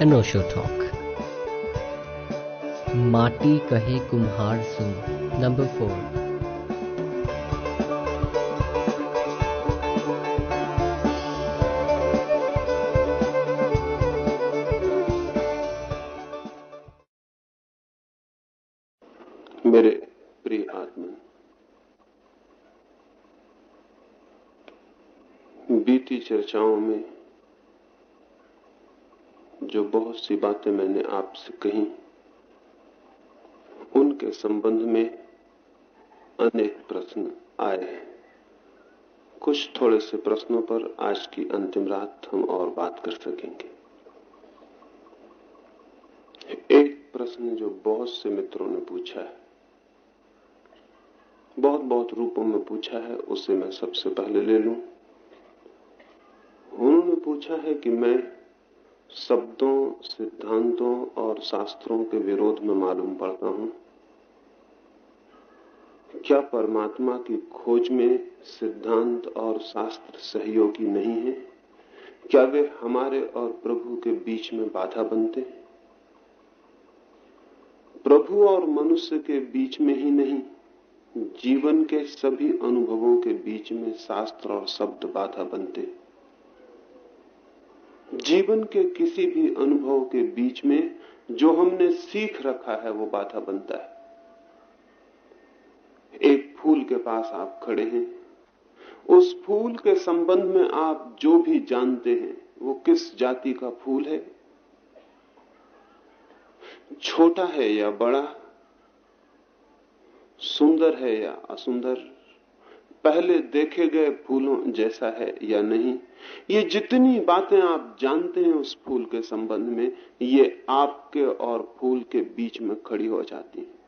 अनोशो talk. माटी कहे कुम्हार सुन नंबर फोर। बहुत सी बातें मैंने आपसे कही। उनके संबंध में अनेक प्रश्न आए हैं। कुछ थोड़े से प्रश्नों पर आज की अंतिम रात हम और बात कर सकेंगे। एक प्रश्न जो बहुत से मित्रों ने पूछा है। बहुत बहुत रूपों में पूछा है, उसे मैं सबसे पहले ले लूँ। उन्होंने पूछा है कि मैं शब्दों, सिद्धांतों और शास्त्रों के विरोध में मालूम पड़ता हूँ। क्या परमात्मा की खोज में सिद्धांत और शास्त्र सहयोगी नहीं है? क्या वे हमारे और प्रभु के बीच में बाधा बनते हैं? प्रभु और मनुष्य के बीच में ही नहीं, जीवन के सभी अनुभवों के बीच में शास्त्र और शब्द बाधा बनते जीवन के किसी भी अनुभव के बीच में जो हमने सीख रखा है, वो बाधा बनता है। एक फूल के पास आप खड़े हैं। उस फूल के संबंध में आप जो भी जानते हैं, वो किस जाति का फूल है? छोटा है या बड़ा? सुंदर है या असुंदर? पहले देखे गए फूलों जैसा है या नहीं, ये जितनी बातें आप जानते हैं उस फूल के संबंध में, ये आपके और फूल के बीच में खड़ी हो जाती है।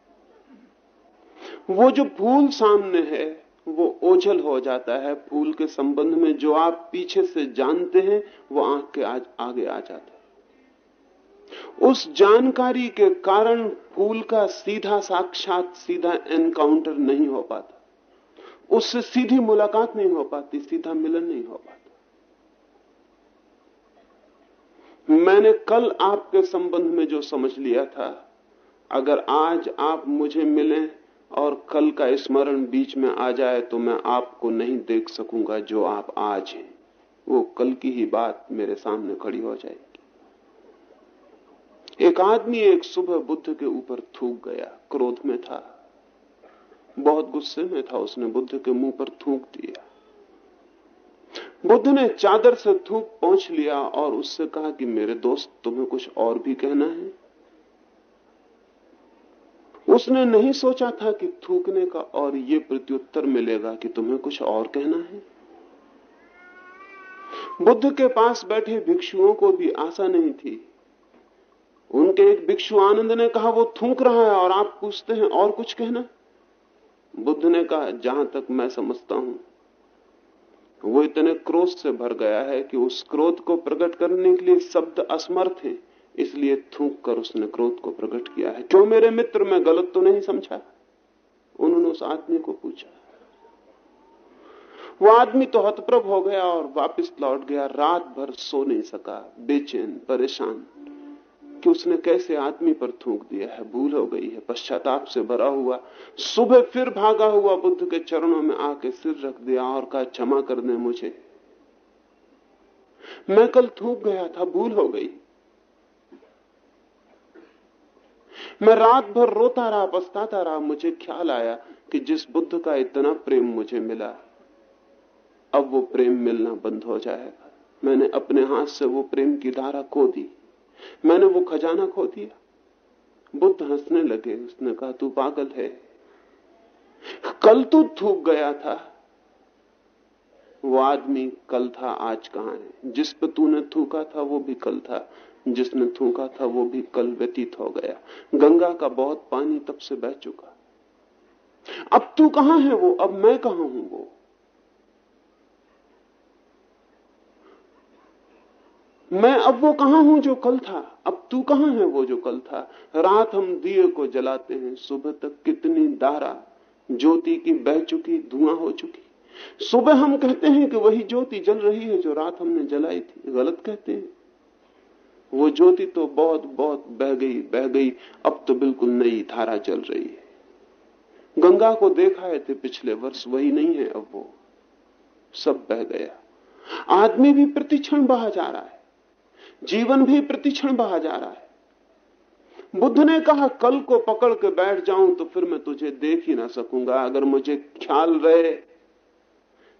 वो जो फूल सामने है, वो ओझल हो जाता है फूल के संबंध में, जो आप पीछे से जानते हैं, वो आँख के आज आगे आ जाता है। उस जानकारी के कारण फूल का सीधा साक्षात, सीधा एनकाउंटर नहीं हो पाता। उससे सीधी मुलाकात नहीं हो पाती, सीधा मिलन नहीं हो पाता। मैंने कल आपके संबंध में जो समझ लिया था, अगर आज आप मुझे मिलें और कल का स्मरण बीच में आ जाए तो मैं आपको नहीं देख सकूँगा जो आप आज हैं। वो कल की ही बात मेरे सामने खड़ी हो जाएगी। एक आदमी एक सुबह बुद्ध के ऊपर थूक गया, क्रोध में था। बहुत गुस्से में था उसने, बुद्ध के मुँह पर थूक दिया। बुद्ध ने चादर से थूक पहुँच लिया और उससे कहा कि मेरे दोस्त, तुम्हें कुछ और भी कहना है? उसने नहीं सोचा था कि थूकने का और ये प्रत्युत्तर मिलेगा कि तुम्हें कुछ और कहना है। बुद्ध के पास बैठे भिक्षुओं को भी आशा नहीं थी। उनके एक भिक्षु आनंद ने कहा, वो थूक रहा है और आप पूछते हैं और कुछ कहना? बुद्ध ने कहा, जहाँ तक मैं समझता हूँ, वो इतने क्रोध से भर गया है कि उस क्रोध को प्रकट करने के लिए शब्द असमर्थ है। इसलिए थूक कर उसने क्रोध को प्रकट किया है। क्यों मेरे मित्र, मैं गलत तो नहीं समझा? उन्होंने उस आदमी को पूछा। वो आदमी तो हतप्रभ हो गया और वापस लौट गया। रात भर सो नहीं सका। बेचैन, परेशान। कि उसने कैसे आदमी पर थूक दिया है, भूल हो गई है, पश्चाताप से भरा हुआ, सुबह फिर भागा हुआ बुद्ध के चरणों में आके सिर रख दिया और कहा, क्षमा कर दे मुझे। मैं कल थूक गया था, भूल हो गई। मैं रात भर रोता रहा, पछताता रहा, मुझे ख्याल आया कि जिस बुद्ध का इतना प्रेम मुझे मिला, अब वो प्रेम मिलना बंद हो जाएगा। मैंने अपने हाथ से वो प्रेम की धारा खो दी। मैंने वो खजाना खो दिया। बुद्ध हंसने लगे, उसने कहा, तू पागल है। कल तू थूक गया था। वो आदमी कल था, आज कहाँ है? जिस पे तूने थूका था, वो भी कल था। जिसने थूका था, वो भी कल व्यतीत हो गया। गंगा का बहुत पानी तब से बह चुका। अब तू कहाँ है वो? अब मैं कहा हूँ वो? मैं अब वो कहाँ हूँ जो कल था? अब तू कहाँ है वो जो कल था? रात हम दिए को जलाते हैं, सुबह तक कितनी दारा। ज्योति की बह चुकी, धुआँ हो चुकी। सुबह हम कहते हैं कि वही ज्योति जल रही है जो रात हमने जलाई थी। गलत कहते हैं। वो ज्योति तो बहुत बहुत बह गई बह गई। अब तो बिल्कुल नई धारा चल रही है। गंगा को देखा है थे पिछले वर्ष वही नहीं है, अब वो सब बह गया। आदमी भी प्रतिक्षण बहा जा रहा है। जीवन भी प्रतिक्षण बहा जा रहा है। बुद्ध ने कहा, कल को पकड़ के बैठ जाऊँ तो फिर मैं तुझे देख ही ना सकूँगा। अगर मुझे ख्याल रहे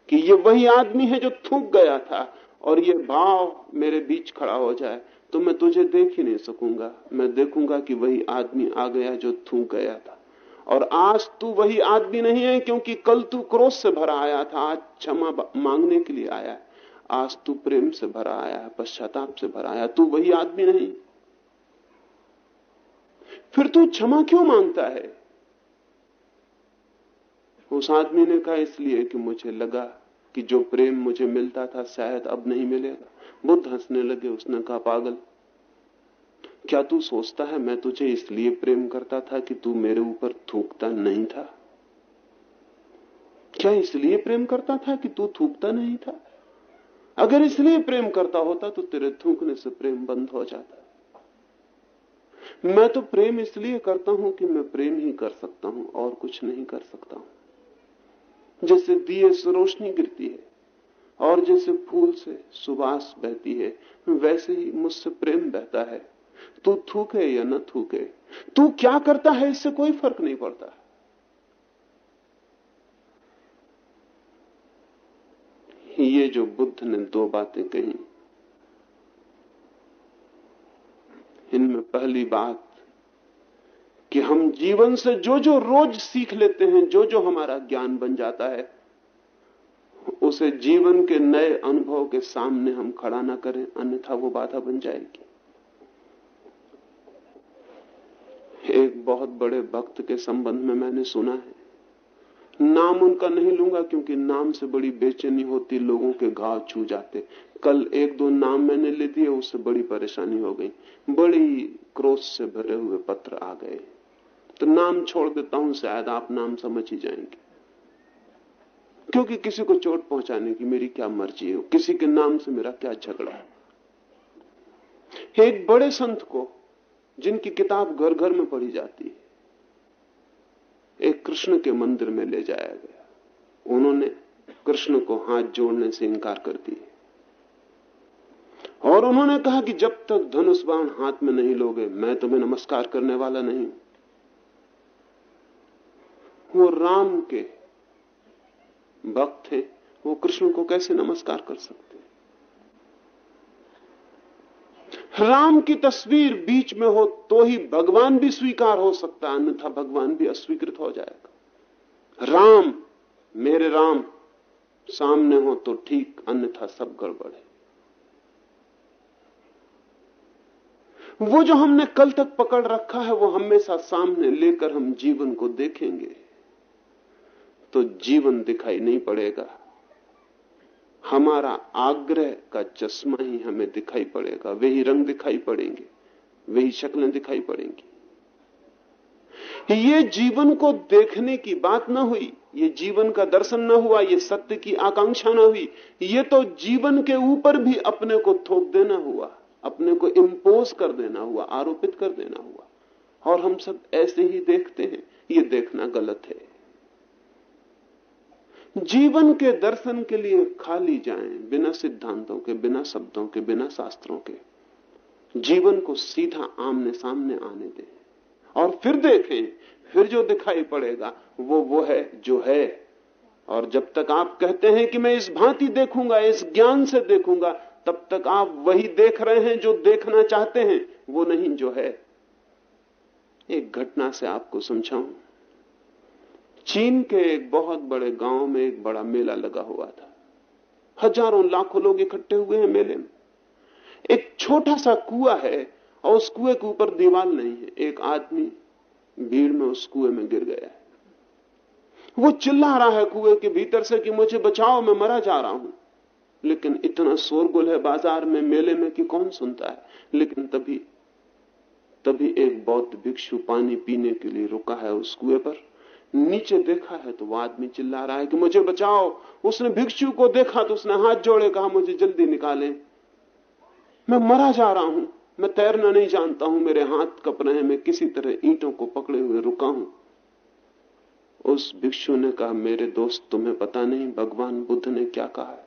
कि ये वही आदमी है जो थूक गया था और ये भाव मेरे बीच खड़ा हो जाए तो मैं तुझे देख ही नहीं सकूँगा। मैं देखूँगा कि वही आदमी आ गया जो थूक गया था। और आज तू वही आदमी नहीं है, क्योंकि कल तू क्रोध से भरा आया था। आज क्षमा मांगने के लिए आया है। आज तू प्रेम से भरा आया है, पश्चाताप से भरा आया तू वही आदमी नहीं। फिर तू क्षमा क्यों माँगता है? उस आदमी ने कहा इसलिए कि मुझे लगा कि जो प्रेम मुझे मिलता था, शायद अब नहीं मिलेगा। बुद्ध हंसने लगे, उसने कहा, पागल, क्या तू सोचता है मैं तुझे इसलिए प्रेम करता था कि तू मेरे ऊपर थूकता नहीं था? क्या इसलिए प्रेम करता था कि तू थूकता नहीं था? अगर इसलिए प्रेम करता होता तो तेरे थूकने से प्रेम बंद हो जाता। मैं तो प्रेम इसलिए करता हूँ कि मैं प्रेम ही कर सकता हूँ और कुछ नहीं कर सकता हूँ। जैसे दिए से रोशनी गिरती है और जैसे फूल से सुबास बहती है, वैसे ही मुझसे प्रेम बहता है। तू थूके या न थूके, तू क्या करता है इससे कोई फ़र्क नहीं पड़ता। ये जो बुद्ध ने दो बातें कही, इनमें पहली बात कि हम जीवन से जो जो रोज सीख लेते हैं जो जो हमारा ज्ञान बन जाता है, उसे जीवन के नए अनुभव के सामने हम खड़ा ना करें, अन्यथा वो बाधा बन जाएगी। एक बहुत बड़े भक्त के संबंध में मैंने सुना है नाम उनका नहीं लूँगा क्योंकि नाम से बड़ी बेचैनी होती, लोगों के घाव छू जाते। कल एक दो नाम मैंने ले दिए, उससे बड़ी परेशानी हो गई। बड़ी क्रोध से भरे हुए पत्र आ गए। तो नाम छोड़ देता हूँ, शायद आप नाम समझ ही जाएँगे। क्योंकि किसी को चोट पहुँचाने की मेरी क्या मर्ज़ी है? किसी के नाम से मेरा क्या झगड़ा है? एक बड़े संत को, जिनकी किताब घर घर में पढ़ी जाती है एक कृष्ण के मंदिर में ले जाया गया। उन्होंने कृष्ण को हाथ जोड़ने से इंकार कर दिया। और उन्होंने कहा कि जब तक धनुष बाण हाथ में नहीं लोगे, मैं तुम्हें नमस्कार करने वाला नहीं वो राम के भक्त थे वो कृष्ण को कैसे नमस्कार कर सकते राम की तस्वीर बीच में हो तो ही भगवान भी स्वीकार हो सकता है, अन्यथा भगवान भी अस्वीकृत हो जाएगा। राम, मेरे राम, सामने हो तो ठीक, अन्यथा सब गड़बड़ है। वो जो हमने कल तक पकड़ रखा है, वो हमेशा सामने लेकर हम जीवन को देखेंगे तो जीवन दिखाई नहीं पड़ेगा। हमारा आग्रह का चश्मा ही हमें दिखाई पड़ेगा। वही रंग दिखाई पड़ेंगे, वही शक्लें दिखाई पड़ेंगी। ये जीवन को देखने की बात ना हुई, ये जीवन का दर्शन ना हुआ, ये सत्य की आकांक्षा ना हुई, ये तो जीवन के ऊपर भी अपने को थोप देना हुआ, अपने को इम्पोज कर देना हुआ, आरोपित कर देना हुआ। और हम सब ऐसे ही देखते हैं, ये देखना गलत है। जीवन के दर्शन के लिए खाली जाएँ, बिना सिद्धांतों के, बिना शब्दों के, बिना शास्त्रों के। जीवन को सीधा आमने सामने आने दें। और फिर देखें, फिर जो दिखाई पड़ेगा, वो वो है, जो है। और जब तक आप कहते हैं कि मैं इस भांति देखूँगा, इस ज्ञान से देखूँगा, तब तक आप वही देख रहे हैं जो देखना चाहते हैं, वो नहीं जो है। एक घटना से आपको समझाऊं। चीन के एक बहुत बड़े गाँव में एक बड़ा मेला लगा हुआ था। हज़ारों लाखों लोग इकट्ठे हुए हैं मेले में। एक छोटा सा कुआ है और उस कुएँ के ऊपर दीवार नहीं है। एक आदमी भीड़ में उस कुएँ में गिर गया है। वो चिल्ला रहा है कुएँ के भीतर से कि मुझे बचाओ, मैं मरा जा रहा हूँ। लेकिन इतना शोरगुल है बाज़ार में, मेले में कि कौन सुनता है? लेकिन तभी तभी एक बौद्ध भिक्षु पानी पीने के लिए रुका है उस कुएँ पर। नीचे देखा है तो वो आदमी चिल्ला रहा है कि मुझे बचाओ। उसने भिक्षु को देखा तो उसने हाथ जोड़े, कहा, मुझे जल्दी निकाले। मैं मरा जा रहा हूँ। मैं तैरना नहीं जानता हूँ। मेरे हाथ कप रहे मैं किसी तरह ईंटों को पकड़े हुए रुका हूँ। उस भिक्षु ने कहा, मेरे दोस्त, तुम्हें पता नहीं, भगवान बुद्ध ने क्या कहा है?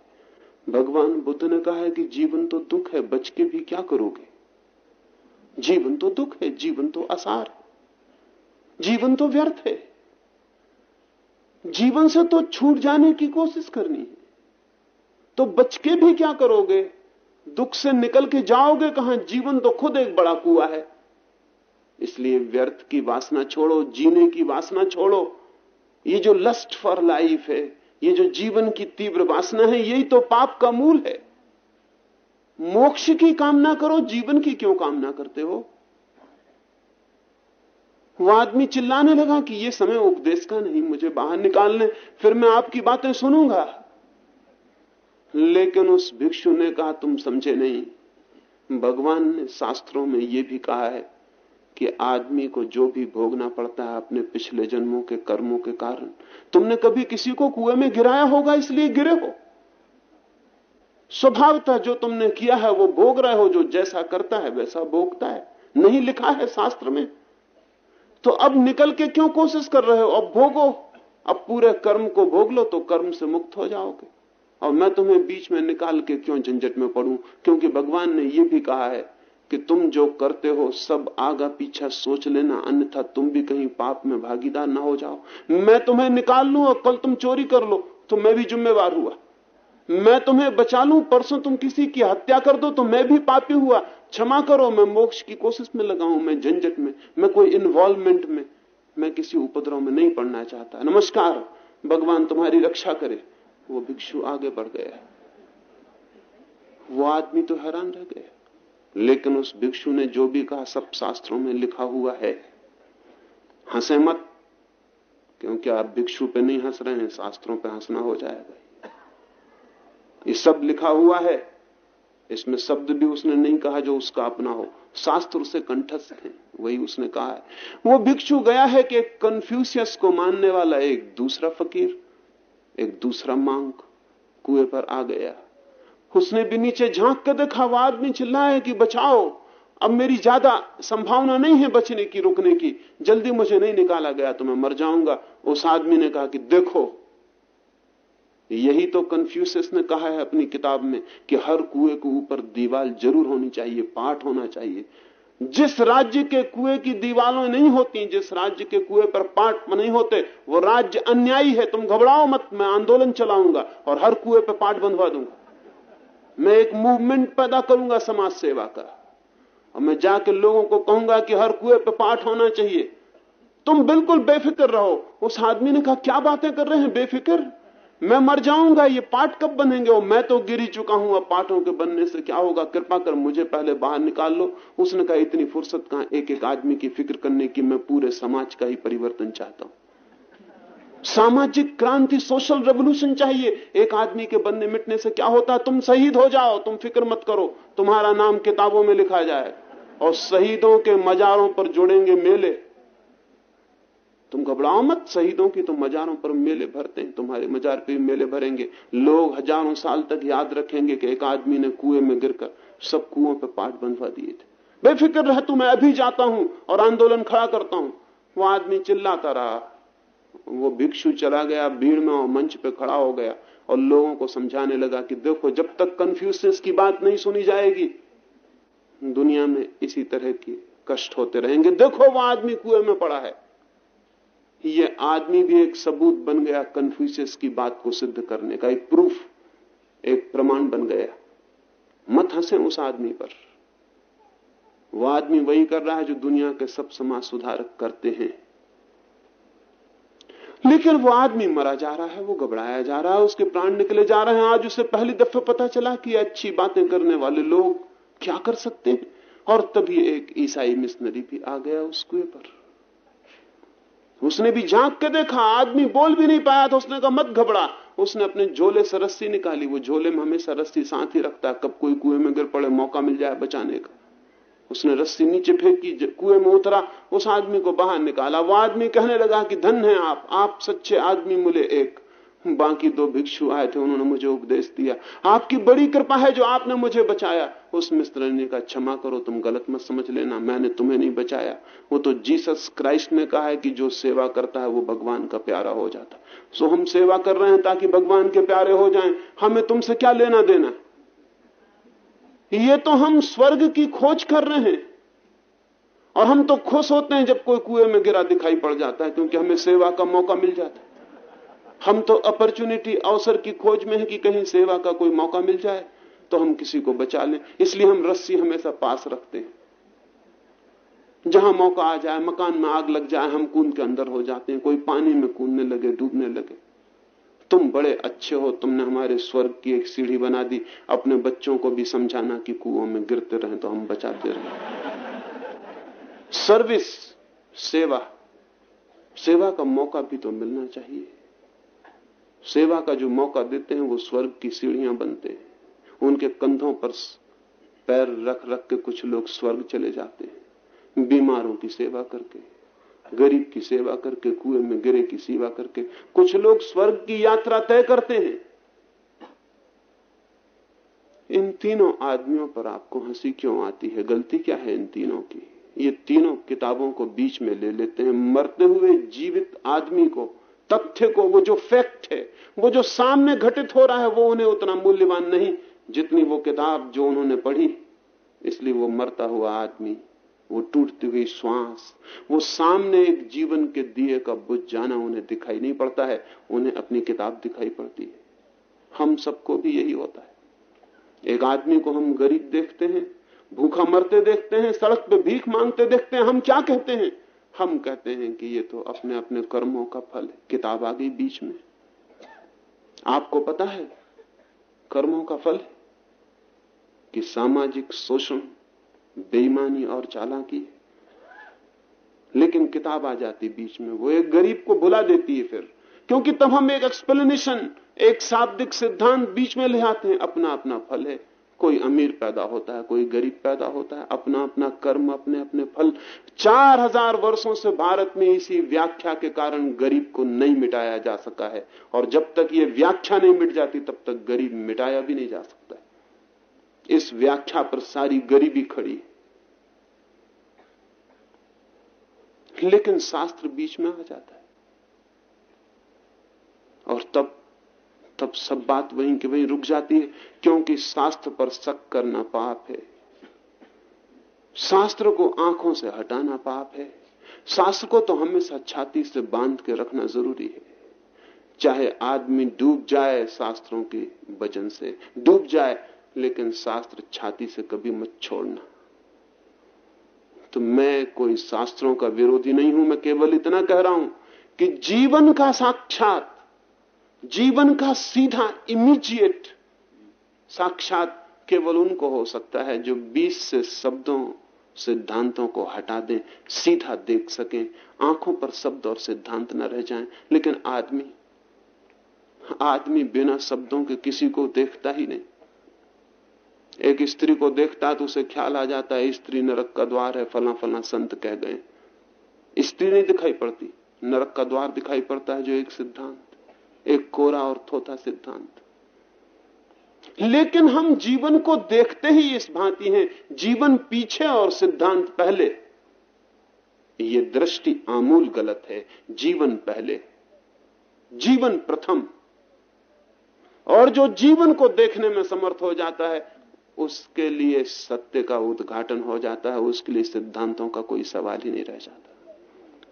भगवान बुद्ध ने कहा है कि जीवन तो दुख है, बच के भी क्या करोगे? जीवन तो दुख है, जीवन तो आसार है। जीवन तो व्यर्थ है। जीवन से तो छूट जाने की कोशिश करनी है। तो बच के भी क्या करोगे? दुख से निकल के जाओगे कहाँ? जीवन तो खुद एक बड़ा कुआ है। इसलिए व्यर्थ की वासना छोड़ो, जीने की वासना छोड़ो। ये जो लस्ट फॉर लाइफ है, ये जो जीवन की तीव्र वासना है, यही तो पाप का मूल है। मोक्ष की कामना करो, जीवन की क्यों कामना करते हो? वो आदमी चिल्लाने लगा कि ये समय उपदेश का नहीं, मुझे बाहर निकालने। फिर मैं आपकी बातें सुनूँगा। लेकिन उस भिक्षु ने कहा, तुम समझे नहीं। भगवान ने शास्त्रों में यह भी कहा है कि आदमी को जो भी भोगना पड़ता है अपने पिछले जन्मों के कर्मों के कारण, तुमने कभी किसी को कुएँ में गिराया होगा, इसलिए गिरे हो। स्वभावतः जो तुमने किया है, वो भोग रहे हो, जो जैसा करता है, वैसा भोगता है। नहीं लिखा है शास्त्र में। तो अब निकल के क्यों कोशिश कर रहे हो? अब भोगो। अब पूरे कर्म को भोग लो तो कर्म से मुक्त हो जाओगे। और मैं तुम्हें बीच में निकाल के क्यों झंझट में पड़ू? क्योंकि भगवान ने यह भी कहा है कि तुम जो करते हो, सब आगा पीछा सोच लेना, अन्यथा तुम भी कहीं पाप में भागीदार ना हो जाओ। मैं तुम्हें निकाल लू और कल तुम चोरी कर लो तो मैं भी जिम्मेवार हुआ। मैं तुम्हें बचा लू, परसों तुम किसी की हत्या कर दो तो मैं भी पापी हुआ। क्षमा करो, मैं मोक्ष की कोशिश में लगाऊँ मैं झंझट में, मैं कोई इन्वॉल्वमेंट में, मैं किसी उपद्रव में नहीं पड़ना चाहता। नमस्कार, भगवान तुम्हारी रक्षा करे। वो भिक्षु आगे बढ़ गया। वो आदमी तो हैरान रह गया। लेकिन उस भिक्षु ने जो भी कहा, सब शास्त्रों में लिखा हुआ है। हंसे मत, क्योंकि आप भिक्षु पे नहीं हंस रहे हैं, शास्त्रों पे हंसना हो जाएगा। ये सब लिखा हुआ है। इसमें शब्द भी उसने नहीं कहा जो उसका अपना हो। शास्त्र उसे कंठस्थ है, वही उसने कहा है। वो भिक्षु गया है कि कन्फ्यूशियस को मानने वाला एक दूसरा फकीर, एक दूसरा मांग कुएँ पर आ गया। उसने भी नीचे झाँक कर देखा वो आदमी चिल्लाए कि बचाओ, अब मेरी ज़्यादा संभावना नहीं है बचने की, रुकने की। जल्दी मुझे नहीं निकाला गया तो मैं मर जाऊँगा। उस आदमी ने कहा कि देखो यही तो कन्फ्यूसियस ने कहा है अपनी किताब में कि हर कुएँ के ऊपर दीवार ज़रूर होनी चाहिए, पाठ होना चाहिए। जिस राज्य के कुएँ की दीवालों नहीं होती, जिस राज्य के कुएँ पर पाठ नहीं होते, वो राज्य अन्यायी है, तुम घबराओ मत, मैं आंदोलन चलाऊँगा और हर कुएँ पर पाठ बंधवा दूँगा। मैं एक मूवमेंट पैदा करूँगा समाज सेवा का। और मैं जाके लोगों को कहूँगा कि हर कुएँ पर पाठ होना चाहिए। तुम बिल्कुल बेफिक्र रहो। उस आदमी ने कहा, क्या बातें कर रहे हैं, बेफिक्र? मैं मर जाऊँगा, ये पाठ कब बनेंगे? और मैं तो गिरी चुका हूँ। अब पाठों के बनने से क्या होगा? कृपा कर मुझे पहले बाहर निकाल लो। उसने कहा, इतनी फुर्सत कहा? एक एक आदमी की फ़िक्र करने की मैं पूरे समाज का ही परिवर्तन चाहता हूँ। सामाजिक क्रांति सोशल रेवोल्यूशन चाहिए। एक आदमी के बनने मिटने से क्या होता? तुम शहीद हो जाओ, तुम फ़िक्र मत करो। तुम्हारा नाम किताबों में लिखा जाए। और शहीदों के मजारों पर जुड़ेंगे मेले। तुम घबराओ मत, शहीदों की तो मजारों पर मेले भरते हैं, तुम्हारे मजार पे मेले भरेंगे। लोग हज़ारों साल तक याद रखेंगे कि एक आदमी ने कुएँ में गिरकर सब कुओं पर पाठ बंधवा दिए थे। बेफिक्र रह तू, मैं अभी जाता हूँ और आंदोलन खड़ा करता हूँ। वो आदमी चिल्लाता रहा। वो भिक्षु चला गया, भीड़ में और मंच पे खड़ा हो गया और लोगों को समझाने लगा कि देखो, जब तक कन्फ्यूशियस की बात नहीं सुनी जाएगी, दुनिया में इसी तरह के कष्ट होते रहेंगे। देखो, वो आदमी कुएँ में पड़ा है। ये आदमी भी एक सबूत बन गया कन्फ्यूशियस की बात को सिद्ध करने का, एक प्रूफ एक प्रमाण बन गया। मत हंसे उस आदमी पर। वो आदमी वही कर रहा है जो दुनिया के सब समाज सुधारक करते हैं। लेकिन वो आदमी मरा जा रहा है, वो घबराया जा रहा है, उसके प्राण निकले जा रहे हैं। आज उसे पहली दफे पता चला कि अच्छी बातें करने वाले लोग क्या कर सकते हैं। और तभी एक ईसाई मिशनरी भी आ गया उस कुएँ पर। उसने भी झाँक के देखा, आदमी बोल भी नहीं पाया था, उसने कहा, मत घबरा। उसने अपने झोले से रस्सी निकाली, वो झोले में हमेशा रस्सी साथ ही रखता है, कब कोई कुएँ में गिर पड़े, मौका मिल जाए बचाने का। उसने रस्सी नीचे फेंकी कुएँ में उतरा, उस आदमी को बाहर निकाला। वो आदमी कहने लगा कि, धन है आप आप सच्चे आदमी मिले एक। बाकी दो भिक्षु आए थे, उन्होंने मुझे उपदेश दिया। आपकी बड़ी कृपा है जो आपने मुझे बचाया। उस मिस्त्र ने कहा क्षमा करो, तुम गलत मत समझ लेना, मैंने तुम्हें नहीं बचाया। वो तो जीसस क्राइस्ट ने कहा है कि जो सेवा करता है वो भगवान का प्यारा हो जाता सो हम सेवा कर रहे हैं ताकि भगवान के प्यारे हो जाएँ। हमें तुमसे क्या लेना देना? ये तो हम स्वर्ग की खोज कर रहे हैं। और हम तो खुश होते हैं जब कोई कुएँ में गिरा दिखाई पड़ जाता है, क्योंकि हमें सेवा का मौका मिल जाता है। हम तो अपॉर्चुनिटी, अवसर की खोज में है कि कहीं सेवा का कोई मौका मिल जाए। तो हम किसी को बचा लें। इसलिए हम रस्सी हमेशा पास रखते हैं। जहाँ मौका आ जाए, मकान में आग लग जाए, हम कूद के अंदर हो जाते हैं। कोई पानी में कूदने लगे, डूबने लगे। तुम बड़े अच्छे हो, तुमने हमारे स्वर्ग की एक सीढ़ी बना दी। अपने बच्चों को भी समझाना कि कुओं में गिरते रहे तो हम बचाते रहे। सर्विस, सेवा। सेवा का मौका भी तो मिलना चाहिए। सेवा का जो मौका देते हैं, वो स्वर्ग की सीढ़ियाँ बनते हैं। उनके कंधों पर पैर रख रख के कुछ लोग स्वर्ग चले जाते हैं। बीमारों की सेवा करके, गरीब की सेवा करके, कुएँ में गिरे की सेवा करके, कुछ लोग स्वर्ग की यात्रा तय करते हैं। इन तीनों आदमियों पर आपको हँसी क्यों आती है? गलती क्या है इन तीनों की? ये तीनों किताबों को बीच में ले लेते हैं। मरते हुए जीवित आदमी को, तथ्य को, वो जो फैक्ट है, वो जो सामने घटित हो रहा है, वो उन्हें उतना मूल्यवान नहीं जितनी वो किताब जो उन्होंने पढ़ी, इसलिए वो मरता हुआ आदमी, वो टूटती हुई श्वास, वो सामने एक जीवन के दिए का बुझ जाना उन्हें दिखाई नहीं पड़ता है, उन्हें अपनी किताब दिखाई पड़ती है। हम सबको भी यही होता है। एक आदमी को हम गरीब देखते हैं, भूखा मरते देखते हैं, सड़क पे भीख मांगते देखते हैं, हम क्या कहते हैं? हम कहते हैं कि ये तो अपने अपने कर्मों का फल है, किताब आ गई बीच में। आपको पता है, कर्मों का फल कि सामाजिक शोषण बेईमानी और चालाकी है। लेकिन किताब आ जाती बीच में, वो एक गरीब को बुला देती है फिर, क्योंकि तब हम एक एक्सप्लेनेशन एक शाब्दिक सिद्धांत बीच में ले आते हैं। अपना अपना फल है। कोई अमीर पैदा होता है, कोई गरीब पैदा होता है। अपना अपना कर्म अपने अपने फल। चार हज़ार वर्षों से भारत में इसी व्याख्या के कारण गरीब को नहीं मिटाया जा सका है। और जब तक ये व्याख्या नहीं मिट जाती, तब तक गरीब मिटाया भी नहीं जा सकता इस व्याख्या पर सारी गरीबी खड़ी लेकिन शास्त्र बीच में आ जाता है। और तब तब सब बात वहीं की वहीं रुक जाती है, क्योंकि शास्त्र पर शक करना पाप है। शास्त्र को आँखों से हटाना पाप है। शास्त्र को तो हमेशा छाती से बाँध के रखना ज़रूरी है। चाहे आदमी डूब जाए शास्त्रों के वज़न से, डूब जाए लेकिन शास्त्र छाती से कभी मत छोड़ना। तो मैं कोई शास्त्रों का विरोधी नहीं हूँ, मैं केवल इतना कह रहा हूँ कि जीवन का साक्षात, जीवन का सीधा इमीजिएट साक्षात केवल उनको हो सकता है जो बीच से शब्दों, सिद्धांतों को हटा दें, सीधा देख सकें, आँखों पर शब्द और सिद्धांत न रह जाएँ। लेकिन आदमी आदमी बिना शब्दों के किसी को देखता ही नहीं। एक स्त्री को देखता है तो उसे ख्याल आ जाता है, स्त्री नरक का द्वार है फला फला संत कह गए। स्त्री नहीं दिखाई पड़ती, नरक का द्वार दिखाई पड़ता है जो एक सिद्धांत, एक कोरा और थोथा सिद्धांत। लेकिन हम जीवन को देखते ही इस भांति हैं, जीवन पीछे और सिद्धांत पहले। ये दृष्टि आमूल गलत है, जीवन पहले, जीवन प्रथम। और जो जीवन को देखने में समर्थ हो जाता है उसके लिए सत्य का उद्घाटन हो जाता है, उसके लिए सिद्धांतों का कोई सवाल ही नहीं रह जाता।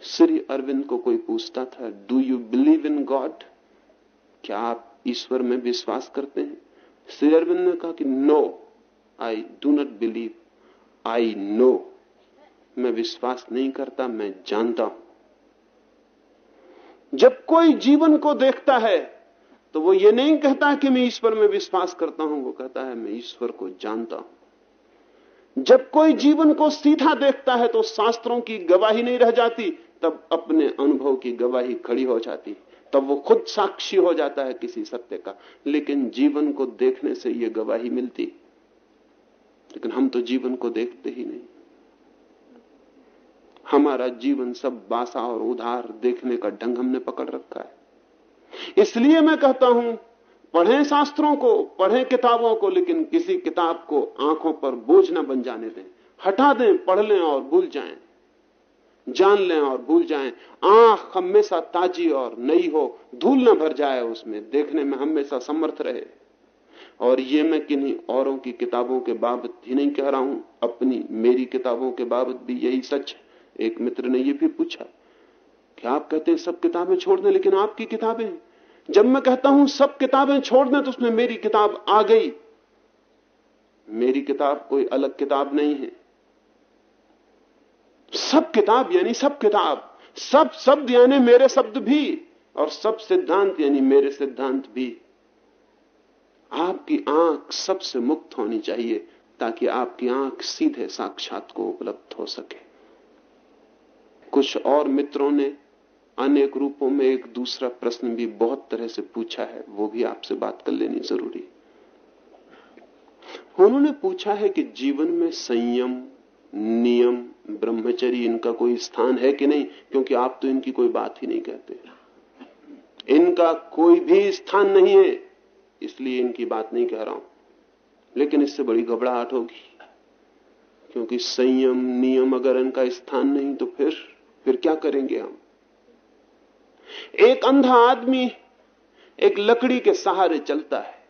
श्री अरविंद को कोई पूछता था do you believe in God क्या आप ईश्वर में विश्वास करते हैं? श्री अरविंद ने कहा कि no I do not believe I know मैं विश्वास नहीं करता, मैं जानता हूँ। जब कोई जीवन को देखता है तो वो ये नहीं कहता कि मैं ईश्वर में विश्वास करता हूँ, वो कहता है, मैं ईश्वर को जानता हूँ। जब कोई जीवन को सीधा देखता है तो शास्त्रों की गवाही नहीं रह जाती, तब अपने अनुभव की गवाही खड़ी हो जाती तब वो खुद साक्षी हो जाता है किसी सत्य का। लेकिन जीवन को देखने से ये गवाही मिलती लेकिन हम तो जीवन को देखते ही नहीं। हमारा जीवन सब बासा और उधार देखने का ढंग हमने पकड़ रखा है। इसलिए मैं कहता हूँ, पढ़ें शास्त्रों को, पढ़ें किताबों को, लेकिन किसी किताब को आँखों पर बोझ न बन जाने दें। हटा दें, पढ़ लें और भूल जाएँ। जान लें और भूल जाएँ। आँख हमेशा ताजी और नई हो, धूल न भर जाए उसमें। देखने में हमेशा समर्थ रहे। और ये मैं किन्हीं औरों की किताबों के बाबत ही नहीं कह रहा हूँ, अपनी मेरी किताबों के बाबत भी यही सच एक मित्र ने यह भी पूछा कि आप कहते हैं सब किताबें छोड़ दें, लेकिन आपकी किताबें जब मैं कहता हूँ सब किताबें छोड़ दें तो उसमें मेरी किताब आ गई। मेरी किताब कोई अलग किताब नहीं है। सब किताब, यानी सब किताब, सब शब्द, यानी मेरे शब्द भी, और सब सिद्धांत, यानी मेरे सिद्धांत भी। आपकी आँख सबसे मुक्त होनी चाहिए, ताकि आपकी आँख सीधे साक्षात को उपलब्ध हो सके। कुछ और मित्रों ने अनेक रूपों में एक दूसरा प्रश्न भी बहुत तरह से पूछा है, वो भी आपसे बात कर लेनी ज़रूरी उन्होंने पूछा है कि जीवन में संयम, नियम, ब्रह्मचर्य इनका कोई स्थान है कि नहीं? क्योंकि आप तो इनकी कोई बात ही नहीं कहते। इनका कोई भी स्थान नहीं है, इसलिए इनकी बात नहीं कह रहा हूँ। लेकिन इससे बड़ी घबराहट होगी, क्योंकि संयम, नियम अगर इनका स्थान नहीं तो फिर फिर क्या करेंगे हम? एक अंधा आदमी एक लकड़ी के सहारे चलता है।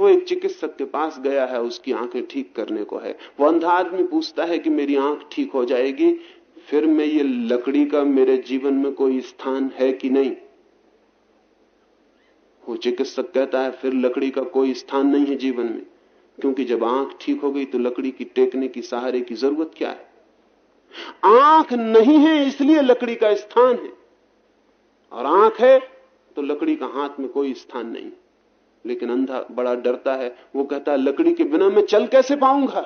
वो एक चिकित्सक के पास गया है, उसकी आँखें ठीक करने को है। वो अंधा आदमी पूछता है कि मेरी आँख ठीक हो जाएगी? फिर मैं ये लकड़ी का मेरे जीवन में कोई स्थान है कि नहीं? वो चिकित्सक कहता है, फिर लकड़ी का कोई स्थान नहीं है जीवन में। क्योंकि जब आँख ठीक हो गई तो लकड़ी की टेकने की, सहारे की ज़रूरत क्या है? आँख नहीं है, इसलिए लकड़ी का स्थान है। और आँख है तो लकड़ी का हाथ में कोई स्थान नहीं। लेकिन अंधा बड़ा डरता है। वो कहता है, लकड़ी के बिना मैं चल कैसे पाऊँगा?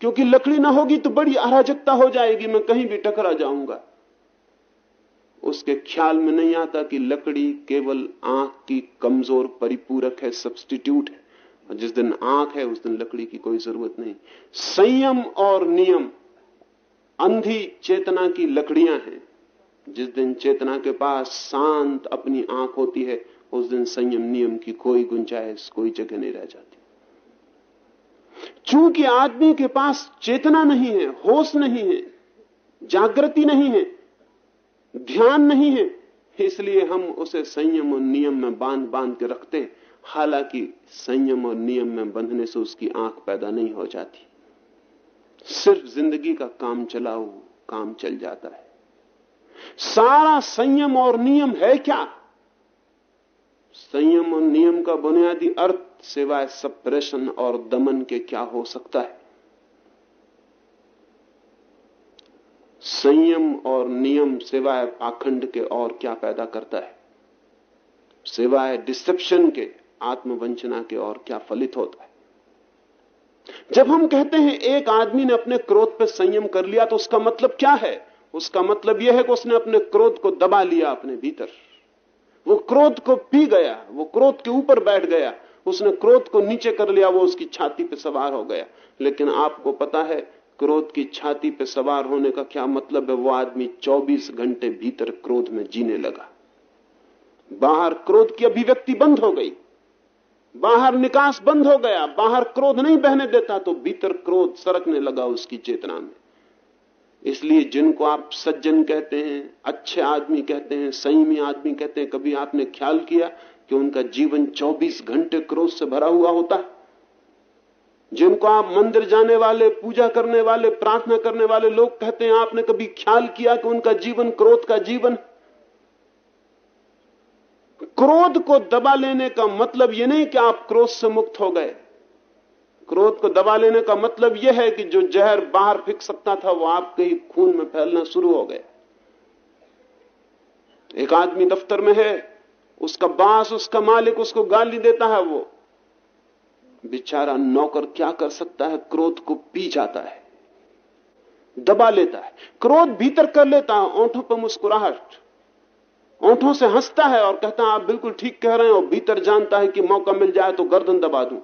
क्योंकि लकड़ी ना होगी तो बड़ी अराजकता हो जाएगी, मैं कहीं भी टकरा जाऊँगा। उसके ख्याल में नहीं आता कि लकड़ी केवल आँख की कमज़ोर परिपूरक है सब्सटीट्यूट है। और जिस दिन आँख है, उस दिन लकड़ी की कोई ज़रूरत नहीं। संयम और नियम, अंधी चेतना की लकड़ियाँ हैं। जिस दिन चेतना के पास शांत अपनी आँख होती है, उस दिन संयम नियम की कोई गुंजाइश, कोई जगह नहीं रह जाती। चूँकि आदमी के पास चेतना नहीं है, होश नहीं है, जागृति नहीं है, ध्यान नहीं है, इसलिए हम उसे संयम और नियम में बाँध बाँध के रखते हैं। हालाँकि संयम और नियम में बंधने से उसकी आँख पैदा नहीं हो जाती। सिर्फ़ ज़िंदगी का काम चलाओ, काम चल जाता है। सारा संयम और नियम है क्या? संयम और नियम का बुनियादी अर्थ सिवाय सप्रेशन और दमन के क्या हो सकता है? संयम और नियम सिवाय पाखंड के और क्या पैदा करता है? सिवाय डिसेप्शन के, आत्मवंचना के और क्या फलित होता है? जब हम कहते हैं एक आदमी ने अपने क्रोध पर संयम कर लिया तो उसका मतलब क्या है? उसका मतलब यह है कि उसने अपने क्रोध को दबा लिया अपने भीतर। वो क्रोध को पी गया, वो क्रोध के ऊपर बैठ गया। उसने क्रोध को नीचे कर लिया, वो उसकी छाती पे सवार हो गया। लेकिन आपको पता है, क्रोध की छाती पे सवार होने का क्या मतलब है? वो आदमी 24 घंटे भीतर क्रोध में जीने लगा। बाहर क्रोध की अभिव्यक्ति बंद हो गई। बाहर निकास बंद हो गया। बाहर क्रोध नहीं बहने देता तो भीतर क्रोध सरकने लगा उसकी चेतना में। इसलिए जिनको आप सज्जन कहते हैं, अच्छे आदमी कहते हैं, संयमी आदमी कहते हैं, कभी आपने ख्याल किया कि उनका जीवन 24 घंटे क्रोध से भरा हुआ होता है? जिनको आप मंदिर जाने वाले, पूजा करने वाले, प्रार्थना करने वाले लोग कहते हैं, आपने कभी ख्याल किया कि उनका जीवन क्रोध का जीवन क्रोध को दबा लेने का मतलब यह नहीं कि आप क्रोध से मुक्त हो गए। क्रोध को दबा लेने का मतलब यह है कि जो जहर बाहर फेंक सकता था, वो आपके ही खून में फैलना शुरू हो गया। एक आदमी दफ्तर में है, उसका बास, उसका मालिक उसको गाली देता है, वो बेचारा नौकर क्या कर सकता है? क्रोध को पी जाता है, दबा लेता है। क्रोध भीतर कर लेता है, ओंठों पर मुस्कुराहट, ओंठों से हंसता है और कहता है, आप बिल्कुल ठीक कह रहे हैं और भीतर जानता है कि मौका मिल जाए तो गर्दन दबा दूँ।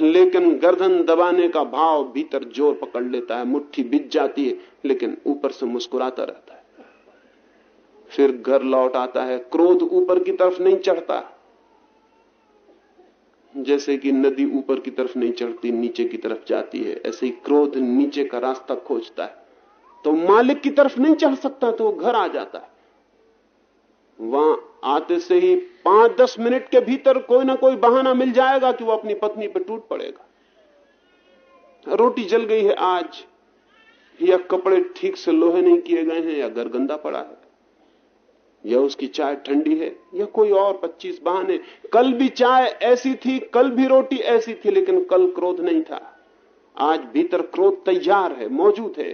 लेकिन गर्दन दबाने का भाव भीतर ज़ोर पकड़ लेता है, मुट्ठी बिज जाती है, लेकिन ऊपर से मुस्कुराता रहता है। फिर घर लौट आता है, क्रोध ऊपर की तरफ़ नहीं चढ़ता। जैसे कि नदी ऊपर की तरफ़ नहीं चढ़ती, नीचे की तरफ़ जाती है, ऐसे ही क्रोध नीचे का रास्ता खोजता है। तो मालिक की तरफ़ नहीं चढ़ सकता तो घर आ जाता है। वहाँ आते से ही पाँच दस मिनट के भीतर कोई ना कोई बहाना मिल जाएगा कि वो अपनी पत्नी पर टूट पड़ेगा। रोटी जल गई है आज, या कपड़े ठीक से लोहे नहीं किए गए हैं, या घर गंदा पड़ा है, या उसकी चाय ठंडी है, या कोई और पच्चीस बहाने। कल भी चाय ऐसी थी, कल भी रोटी ऐसी थी, लेकिन कल क्रोध नहीं था। आज भीतर क्रोध तैयार है, मौजूद है।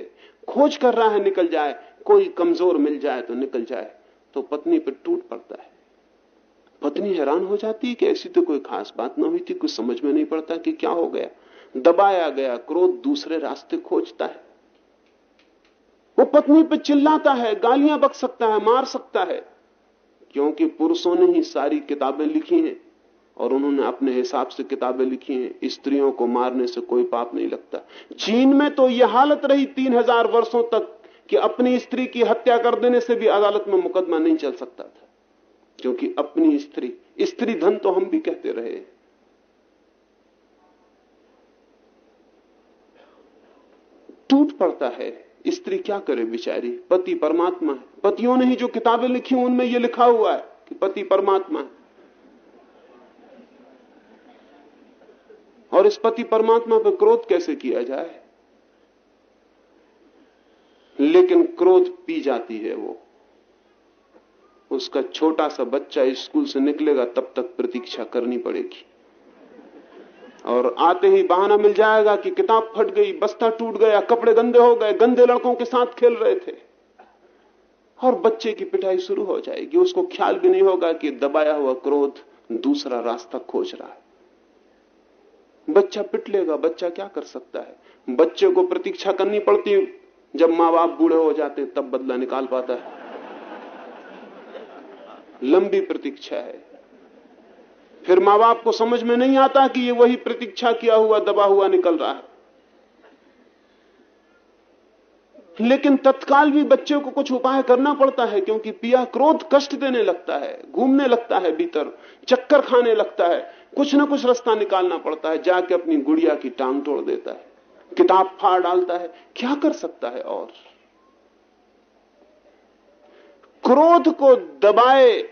खोज कर रहा है निकल जाए, कोई कमज़ोर मिल जाए तो निकल जाए तो पत्नी पर टूट पड़ता है। पत्नी हैरान हो जाती है कि ऐसी तो कोई खास बात ना हुई थी, कुछ समझ में नहीं पड़ता कि क्या हो गया। दबाया गया क्रोध दूसरे रास्ते खोजता है। वो पत्नी पे चिल्लाता है, गालियाँ बक सकता है, मार सकता है। क्योंकि पुरुषों ने ही सारी किताबें लिखी हैं और उन्होंने अपने हिसाब से किताबें लिखी हैं, स्त्रियों को मारने से कोई पाप नहीं लगता। चीन में तो यह हालत रही तीन हज़ार वर्षों तक कि अपनी स्त्री की हत्या कर देने से भी अदालत में मुकदमा नहीं चल सकता था। क्योंकि अपनी स्त्री स्त्री धन तो हम भी कहते रहे। टूट पड़ता है, स्त्री क्या करे बिचारी? पति परमात्मा है। पतियों ने ही जो किताबें लिखी, उनमें यह लिखा हुआ है कि पति परमात्मा है। और इस पति परमात्मा पर क्रोध कैसे किया जाए? लेकिन क्रोध पी जाती है वो। उसका छोटा सा बच्चा स्कूल से निकलेगा, तब तक प्रतीक्षा करनी पड़ेगी। और आते ही बहाना मिल जाएगा कि किताब फट गई, बस्ता टूट गया, कपड़े गंदे हो गए, गंदे लड़कों के साथ खेल रहे थे। और बच्चे की पिटाई शुरू हो जाएगी। उसको ख्याल भी नहीं होगा कि दबाया हुआ क्रोध दूसरा रास्ता खोज रहा है। बच्चा पिट लेगा बच्चा क्या कर सकता है? बच्चे को प्रतीक्षा करनी पड़ती, जब माँ बाप बूढ़े हो जाते, तब बदला निकाल पाता है। लंबी प्रतीक्षा है। फिर माँ बाप को समझ में नहीं आता कि ये वही प्रतीक्षा किया हुआ, दबा हुआ निकल रहा है। लेकिन तत्काल भी बच्चे को कुछ उपाय करना पड़ता है, क्योंकि पिया क्रोध कष्ट देने लगता है, घूमने लगता है भीतर, चक्कर खाने लगता है, कुछ ना कुछ रास्ता निकालना पड़ता है, जाके अपनी गुड़िया की टांग तोड़ देता है, किताब फाड़ डालता है, क्या कर सकता है और? क्रोध को दबाए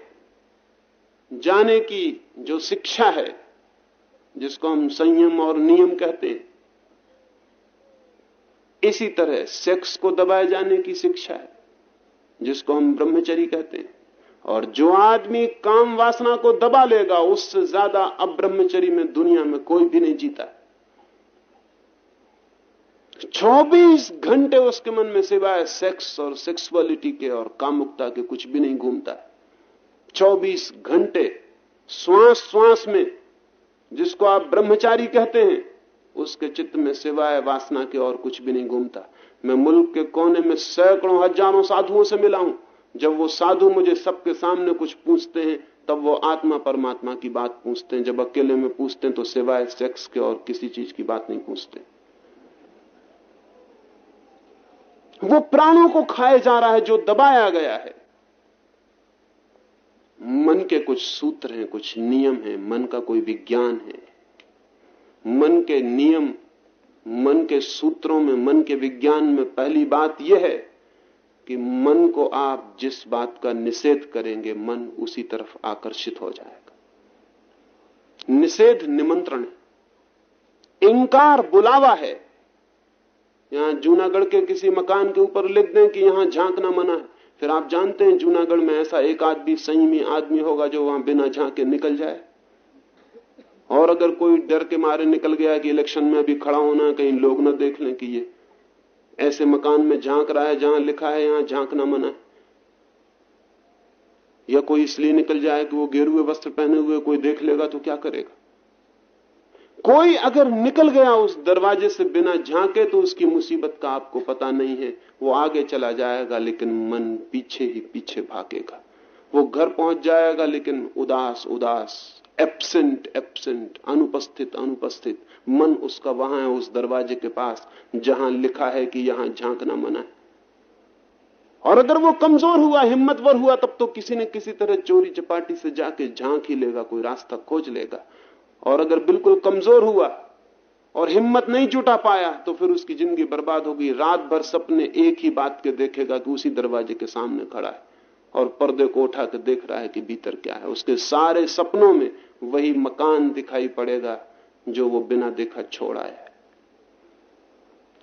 जाने की जो शिक्षा है, जिसको हम संयम और नियम कहते हैं, इसी तरह सेक्स को दबाए जाने की शिक्षा है, जिसको हम ब्रह्मचरी कहते हैं। और जो आदमी काम वासना को दबा लेगा, उससे ज़्यादा अब ब्रह्मचरी में दुनिया में कोई भी नहीं जीता। 24 घंटे उसके मन में सिवाय सेक्स और सेक्सुअलिटी के और कामुकता के कुछ भी नहीं घूमता। है 24 घंटे श्वास श्वास में, जिसको आप ब्रह्मचारी कहते हैं, उसके चित्त में सिवाय वासना के और कुछ भी नहीं घूमता। मैं मुल्क के कोने में सैकड़ों, हज़ारों साधुओं से मिला हूँ। जब वो साधु मुझे सबके सामने कुछ पूछते हैं, तब वो आत्मा परमात्मा की बात पूछते हैं। जब अकेले में पूछते हैं तो सिवाय सेक्स के और किसी चीज़ की बात नहीं पूछते। वो प्राणों को खाए जा रहा है, जो दबाया गया है। मन के कुछ सूत्र हैं, कुछ नियम हैं, मन का कोई विज्ञान है। मन के नियम, मन के सूत्रों में, मन के विज्ञान में पहली बात यह है कि मन को आप जिस बात का निषेध करेंगे, मन उसी तरफ़ आकर्षित हो जाएगा। निषेध निमंत्रण इंकार बुलावा है। यहाँ जूनागढ़ के किसी मकान के ऊपर लिख दें कि यहाँ झांकना मना है। फिर आप जानते हैं जूनागढ़ में ऐसा एक आदमी, संयमी आदमी होगा जो वहाँ बिना झांके निकल जाए। और अगर कोई डर के मारे निकल गया कि इलेक्शन में अभी खड़ा होना है, कहीं लोग ना देख लें कि ये ऐसे मकान में झाँक रहा है, जहाँ लिखा है, यहाँ झांकना मना है। या कोई इसलिए निकल जाए कि वो गेरुए वस्त्र पहने हुए कोई देख लेगा तो क्या करेगा? कोई अगर निकल गया उस दरवाजे से बिना झांके तो उसकी मुसीबत का आपको पता नहीं है। वो आगे चला जाएगा, लेकिन मन पीछे ही पीछे भागेगा। वो घर पहुँच जाएगा, लेकिन उदास उदास एब्सेंट एब्सेंट अनुपस्थित अनुपस्थित, मन उसका वहाँ है, उस दरवाजे के पास, जहाँ लिखा है कि यहाँ झांकना मना है। और अगर वो कमज़ोर हुआ, हिम्मतवर हुआ, तब तो किसी न किसी तरह चोरी चपाटी से जाके झाँक ही लेगा, कोई रास्ता खोज लेगा। और अगर बिल्कुल कमज़ोर हुआ और हिम्मत नहीं जुटा पाया तो फिर उसकी ज़िंदगी बर्बाद होगी रात भर सपने एक ही बात के देखेगा कि उसी दरवाजे के सामने खड़ा है और पर्दे को उठा के देख रहा है कि भीतर क्या है। उसके सारे सपनों में वही मकान दिखाई पड़ेगा जो वो बिना देखा छोड़ा है।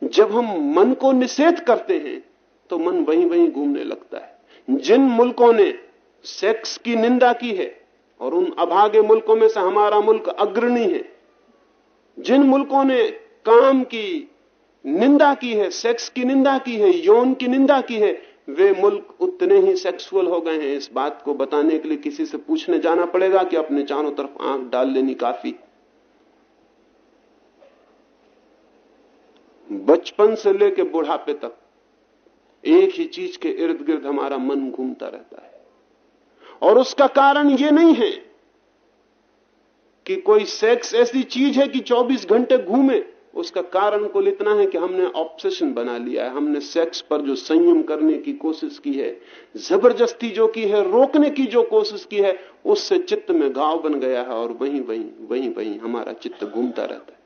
जब हम मन को निषेध करते हैं तो मन वहीं वहीं घूमने लगता है। जिन मुल्कों ने सेक्स की निंदा की है और उन अभागे मुल्कों में से हमारा मुल्क अग्रणी है। जिन मुल्कों ने काम की, निंदा की है, सेक्स की निंदा की है, यौन की निंदा की है, वे मुल्क उतने ही सेक्सुअल हो गए हैं। इस बात को बताने के लिए किसी से पूछने जाना पड़ेगा कि अपने चारों तरफ़ आँख डाल लेनी काफ़ी। बचपन से लेकर बुढ़ापे तक एक ही चीज़ के इर्द गिर्द हमारा मन घूमता रहता है। और उसका कारण यह नहीं है कि कोई सेक्स ऐसी चीज़ है कि 24 घंटे घूमे, उसका कारण कुल इतना है कि हमने ऑब्सेशन बना लिया है। हमने सेक्स पर जो संयम करने की कोशिश की है, ज़बरदस्ती जो की है, रोकने की जो कोशिश की है, उससे चित्त में घाव बन गया है और वहीं वहीं वहीं वहीं हमारा चित्त घूमता रहता है।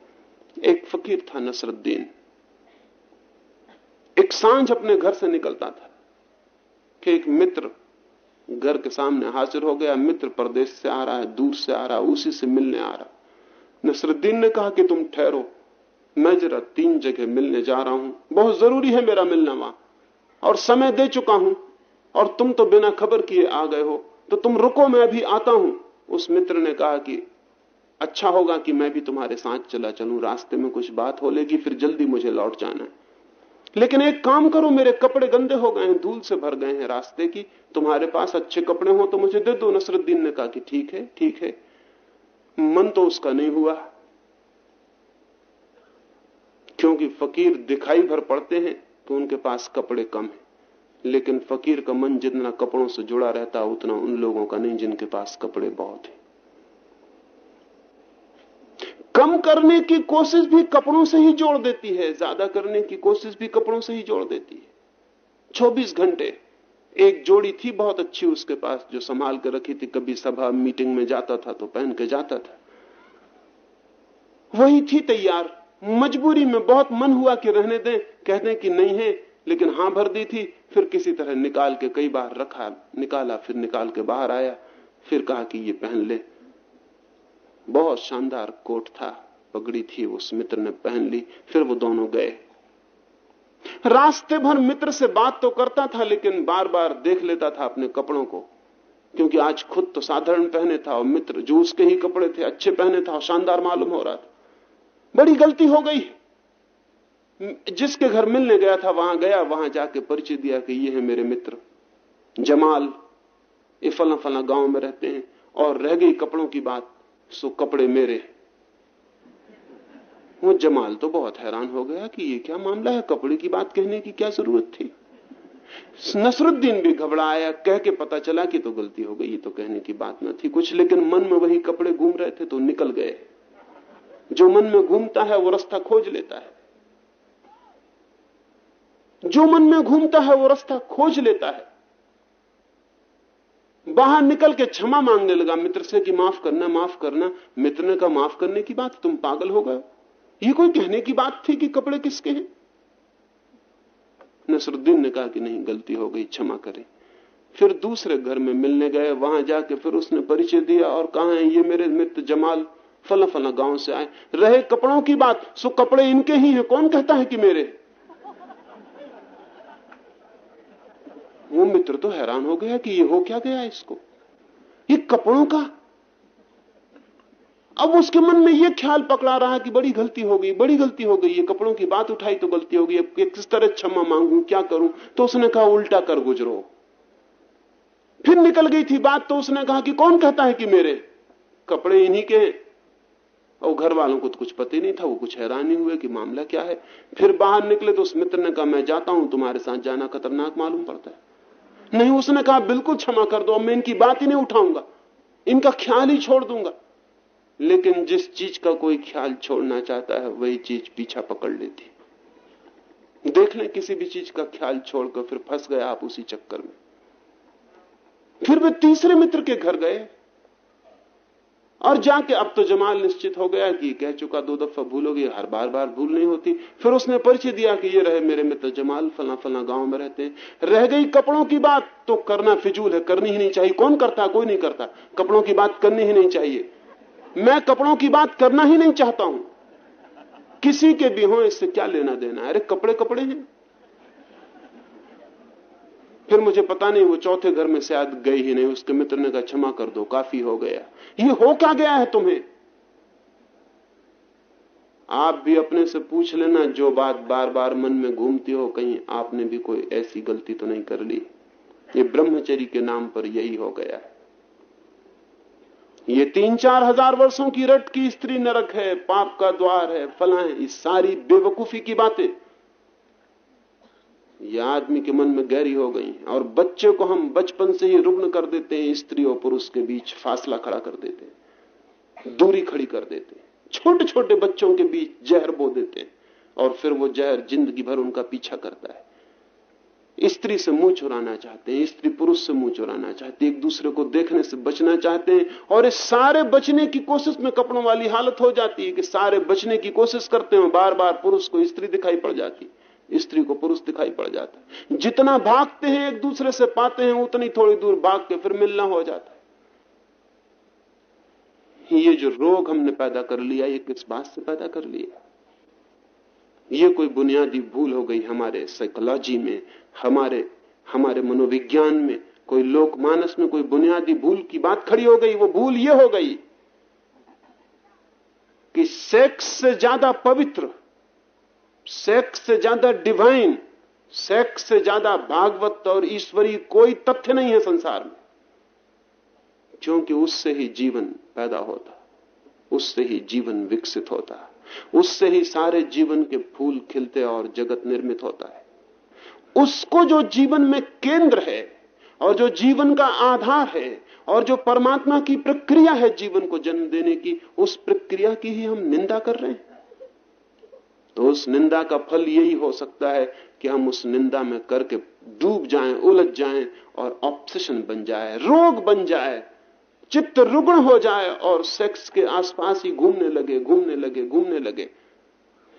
एक फकीर था नसरुद्दीन। एक साँझ अपने घर से निकलता था कि एक मित्र घर के सामने हाजिर हो गया, मित्र प्रदेश से आ रहा है, दूर से आ रहा है, उसी से मिलने आ रहा नसरुद्दीन ने कहा कि तुम ठहरो, मैं जरा तीन जगह मिलने जा रहा हूँ। बहुत ज़रूरी है मेरा मिलना वहाँ। और समय दे चुका हूँ, और तुम तो बिना खबर किए आ गए हो तो तुम रुको, मैं अभी आता हूँ। उस मित्र ने कहा कि अच्छा होगा कि मैं भी तुम्हारे साथ चला चलूँ, रास्ते में कुछ बात हो लेगी, फिर जल्दी मुझे लौट जाना है। लेकिन एक काम करो, मेरे कपड़े गंदे हो गए हैं, धूल से भर गए हैं रास्ते की। तुम्हारे पास अच्छे कपड़े हो तो मुझे दे दो, नसरुद्दीन ने कहा कि ठीक है ठीक है। मन तो उसका नहीं हुआ। क्योंकि फकीर दिखाई भर पड़ते हैं तो उनके पास कपड़े कम है। लेकिन फकीर का मन जितना कपड़ों से जुड़ा रहता, उतना उन लोगों का नहीं जिनके पास कपड़े बहुत हैं। कम करने की कोशिश भी कपड़ों से ही जोड़ देती है, ज़्यादा करने की कोशिश भी कपड़ों से ही जोड़ देती है। 24 घंटे, एक जोड़ी थी बहुत अच्छी, उसके पास जो संभाल कर रखी थी, कभी सभा मीटिंग में जाता था तो पहन के जाता था। वही थी तैयार, मजबूरी में बहुत मन हुआ कि रहने दें, कहते हैं कि नहीं है, लेकिन हाँ भर दी थी, फिर किसी तरह निकाल के कई बार रखा, निकाला, फिर निकाल के बाहर आया, फिर कहा कि ये पहन ले। बहुत शानदार कोट था, पगड़ी थी उस मित्र ने पहन ली, फिर वो दोनों गए। रास्ते भर मित्र से बात तो करता था, लेकिन बार बार देख लेता था अपने कपड़ों को, क्योंकि आज खुद तो साधारण पहने था, और मित्र जो उसके ही कपड़े थे, अच्छे पहने था, और शानदार मालूम हो रहा था। बड़ी गलती हो गई। जिसके घर मिलने गया था, वहाँ गया, वहाँ जाके परिचय दिया कि ये है मेरे मित्र, जमाल। ये फला फला गाँव में रहते हैं, और रह गई कपड़ों की बात। सो कपड़े मेरे। वो जमाल तो बहुत हैरान हो गया कि ये क्या मामला है? कपड़े की बात कहने की क्या ज़रूरत थी? नसरुद्दीन भी घबराया, कह के पता चला कि तो गलती हो गई, ये तो कहने की बात न थी कुछ, लेकिन मन में वही कपड़े घूम रहे थे तो निकल गए। जो मन में घूमता है, वो रास्ता खोज लेता है। जो मन में घूमता है, वो रास्ता खोज लेता है। बाहर निकल के क्षमा मांगने लगा, मित्र से कि माफ़ करना माफ़ करना, मित्र ने कहा, माफ़ करने की बात, तुम पागल हो गए ये कोई कहने की बात थी कि कपड़े किसके हैं? नसरुद्दीन ने कहा कि नहीं, गलती हो गई, क्षमा करें। फिर दूसरे घर में मिलने गए, वहाँ जाके फिर उसने परिचय दिया, और कहा, है, ये मेरे मित्र जमाल, फला फला गाँव से आए। रहे कपड़ों की बात, सो कपड़े इनके ही हैं, कौन कहता है कि मेरे वो मित्र तो हैरान हो गया कि ये हो क्या गया इसको? ये कपड़ों का? अब उसके मन में ये ख्याल पकड़ा रहा कि बड़ी गलती हो गई, बड़ी गलती हो गई। ये कपड़ों की बात उठाई तो गलती हो गई। किस तरह क्षमा मांगू, क्या करूँ? तो उसने कहा, उल्टा कर गुजरो। फिर निकल गई थी बात तो उसने कहा कि कौन कहता है कि मेरे कपड़े इन्हीं के? और घर वालों को तो कुछ पता ही नहीं था, वो कुछ हैरान ही हुए कि मामला क्या है। फिर बाहर निकले तो उस मित्र ने कहा, मैं जाता हूँ, तुम्हारे साथ जाना खतरनाक मालूम पड़ता है। नहीं, उसने कहा, बिल्कुल क्षमा कर दो, मैं इनकी बात ही नहीं उठाऊँगा। इनका ख्याल ही छोड़ दूँगा। लेकिन जिस चीज़ का कोई ख्याल छोड़ना चाहता है, वही चीज़ पीछा पकड़ लेती। देख ले, किसी भी चीज़ का ख्याल छोड़कर फिर फंस गए आप उसी चक्कर में। फिर वे तीसरे मित्र के घर गए। और जाके अब तो जमाल निश्चित हो गया कि कह चुका दो दफ़ा भूलोगी हर बार बार भूल नहीं होती। फिर उसने परिचय दिया कि ये रहे मेरे मित्र जमाल, फला फला गाँव में रहते हैं। रह गई कपड़ों की बात तो करना फिजूल है, करनी ही नहीं चाहिए। कौन करता, कोई नहीं करता। कपड़ों की बात करनी ही नहीं चाहिए। मैं कपड़ों की बात करना ही नहीं चाहता हूँ। किसी के भी हो, इससे क्या लेना देना अरे कपड़े कपड़े हैं। फिर मुझे पता नहीं, वो चौथे घर में शायद गई ही नहीं, उसके मित्र ने कहा, क्षमा कर दो, काफ़ी हो गया। ये हो क्या गया है तुम्हें? आप भी अपने से पूछ लेना, जो बात बार बार मन में घूमती हो, कहीं आपने भी कोई ऐसी गलती तो नहीं कर ली। ये ब्रह्मचरी के नाम पर यही हो गया। ये तीन चार हज़ार वर्षों की रट की स्त्री नरक है, पाप का द्वार है फला है ये सारी बेवकूफ़ी की बातें। ये आदमी के मन में गहरी हो गई और बच्चे को हम बचपन से ही रुग्ण कर देते हैं, स्त्री और पुरुष के बीच फासला खड़ा कर देते हैं, दूरी खड़ी कर देते हैं छोटे छोटे बच्चों के बीच जहर बो देते हैं और फिर वो जहर ज़िंदगी भर उनका पीछा करता है। स्त्री से मुँह चुराना चाहते हैं, स्त्री पुरुष से मुँह चुराना चाहते हैं, एक दूसरे को देखने से बचना चाहते हैं और इस सारे बचने की कोशिश में कपड़ों वाली हालत हो जाती है कि सारे बचने की कोशिश करते हैं बार बार पुरुष को स्त्री दिखाई पड़ जाती है। स्त्री को पुरुष दिखाई पड़ जाता है। जितना भागते हैं, एक दूसरे से पाते हैं, उतनी थोड़ी दूर भाग के फिर मिलना हो जाता है। ये जो रोग हमने पैदा कर लिया, ये किस बात से पैदा कर लिया? ये कोई बुनियादी भूल हो गई हमारे साइकोलॉजी में, हमारे हमारे मनोविज्ञान में, कोई लोकमानस में कोई बुनियादी भूल की बात खड़ी हो गई, वो भूल ये हो गई कि सेक्स से ज़्यादा पवित्र सेक्स से ज़्यादा डिवाइन सेक्स से ज़्यादा भागवत और ईश्वरी कोई तथ्य नहीं है संसार में। क्योंकि उससे ही जीवन पैदा होता, उससे ही जीवन विकसित होता, उससे ही सारे जीवन के फूल खिलते और जगत निर्मित होता है। उसको जो जीवन में केंद्र है और जो जीवन का आधार है और जो परमात्मा की प्रक्रिया है जीवन को जन्म देने की, उस प्रक्रिया की ही हम निंदा कर रहे हैं। तो उस निंदा का फल यही हो सकता है कि हम उस निंदा में करके डूब जाएँ, उलझ जाएँ और ऑप्शन बन जाए रोग बन जाए चित्त रुग्ण हो जाए और सेक्स के आसपास ही घूमने लगे घूमने लगे घूमने लगे।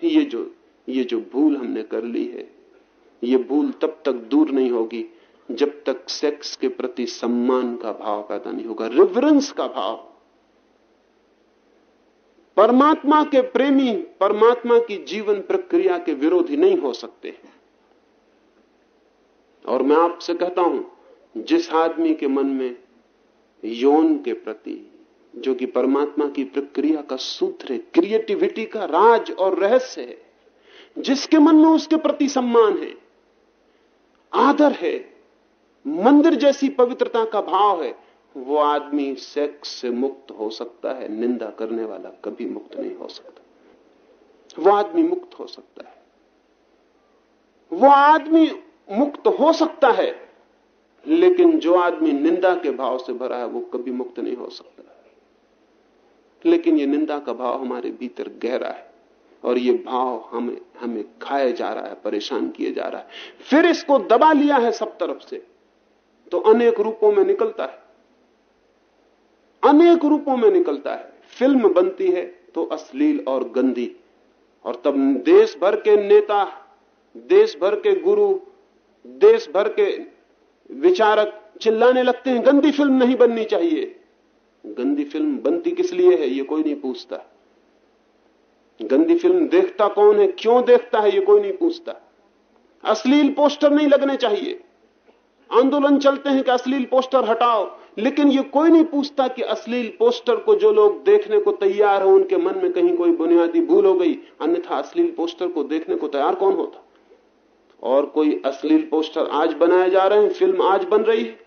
ये जो ये जो भूल हमने कर ली है ये भूल तब तक दूर नहीं होगी जब तक सेक्स के प्रति सम्मान का भाव पैदा नहीं होगा रिवरेंस का भाव। परमात्मा के प्रेमी परमात्मा की जीवन प्रक्रिया के विरोधी नहीं हो सकते। और मैं आपसे कहता हूँ, जिस आदमी के मन में यौन के प्रति, जो कि परमात्मा की प्रक्रिया का सूत्र है, क्रिएटिविटी का राज और रहस्य है, जिसके मन में उसके प्रति सम्मान है, आदर है, मंदिर जैसी पवित्रता का भाव है वो आदमी सेक्स से मुक्त हो सकता है, निंदा करने वाला कभी मुक्त नहीं हो सकता। वो आदमी मुक्त हो सकता है। वो आदमी मुक्त हो सकता है, लेकिन जो आदमी निंदा के भाव से भरा है, वो कभी मुक्त नहीं हो सकता। लेकिन ये निंदा का भाव हमारे भीतर गहरा है, और ये भाव हमें हमें खाया जा रहा है, परेशान किया जा रहा है। फिर इसको दबा लिया है सब तरफ़ से तो अनेक रूपों में निकलता है। अनेक रूपों में निकलता है। फ़िल्म बनती है तो अश्लील और गंदी। और तब देश भर के नेता, देश भर के गुरु, देश भर के विचारक चिल्लाने लगते हैं, गंदी फ़िल्म नहीं बननी चाहिए। गंदी फ़िल्म बनती किस लिए है, ये कोई नहीं पूछता। गंदी फ़िल्म देखता कौन है, क्यों देखता है, ये कोई नहीं पूछता। अश्लील पोस्टर नहीं लगने चाहिए। आंदोलन चलते हैं कि अश्लील पोस्टर हटाओ। लेकिन ये कोई नहीं पूछता कि अश्लील पोस्टर को जो लोग देखने को तैयार हो, उनके मन में कहीं कोई बुनियादी भूल हो गई। अन्यथा अश्लील पोस्टर को देखने को तैयार कौन होता? और कोई अश्लील पोस्टर आज बनाए जा रहे हैं, फ़िल्म आज बन रही है।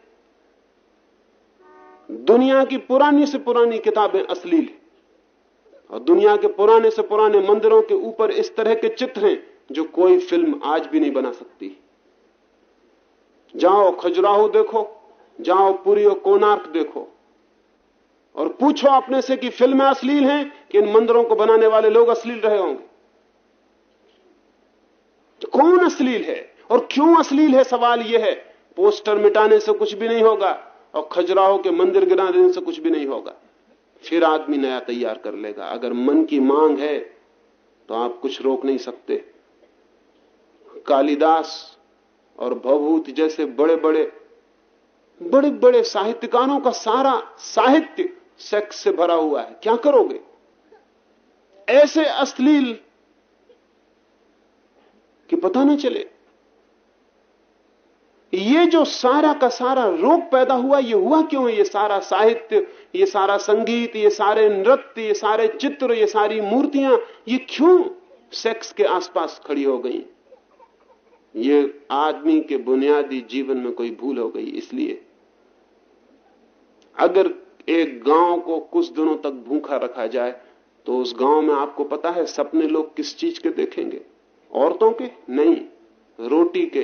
दुनिया की पुरानी से पुरानी किताबें अश्लील है। और दुनिया के पुराने से पुराने मंदिरों के ऊपर इस तरह के चित्र हैं, जो कोई फ़िल्म आज भी नहीं बना सकती। जाओ, खजुराहो देखो। जाओ पूरी और कोनार्क देखो। और पूछो अपने से कि फ़िल्में अश्लील हैं कि इन मंदिरों को बनाने वाले लोग अश्लील रहे होंगे? तो कौन अश्लील है? और क्यों अश्लील है? सवाल यह है। पोस्टर मिटाने से कुछ भी नहीं होगा और खजुराहो के मंदिर गिरा देने से कुछ भी नहीं होगा। फिर आदमी नया तैयार कर लेगा। अगर मन की मांग है तो आप कुछ रोक नहीं सकते। कालिदास और भवभूत जैसे बड़े बड़े बड़े बड़े साहित्यकारों का सारा साहित्य सेक्स से भरा हुआ है। क्या करोगे? ऐसे अश्लील कि पता ना चले। ये जो सारा का सारा रोग पैदा हुआ, ये हुआ क्यों ये सारा साहित्य, ये सारा संगीत, ये सारे नृत्य, ये सारे चित्र, ये सारी मूर्तियाँ, ये क्यों सेक्स के आसपास खड़ी हो गई? ये आदमी के बुनियादी जीवन में कोई भूल हो गई, इसलिए। अगर एक गाँव को कुछ दिनों तक भूखा रखा जाए तो उस गाँव में आपको पता है सपने लोग किस चीज़ के देखेंगे। औरतों के? नहीं। रोटी के,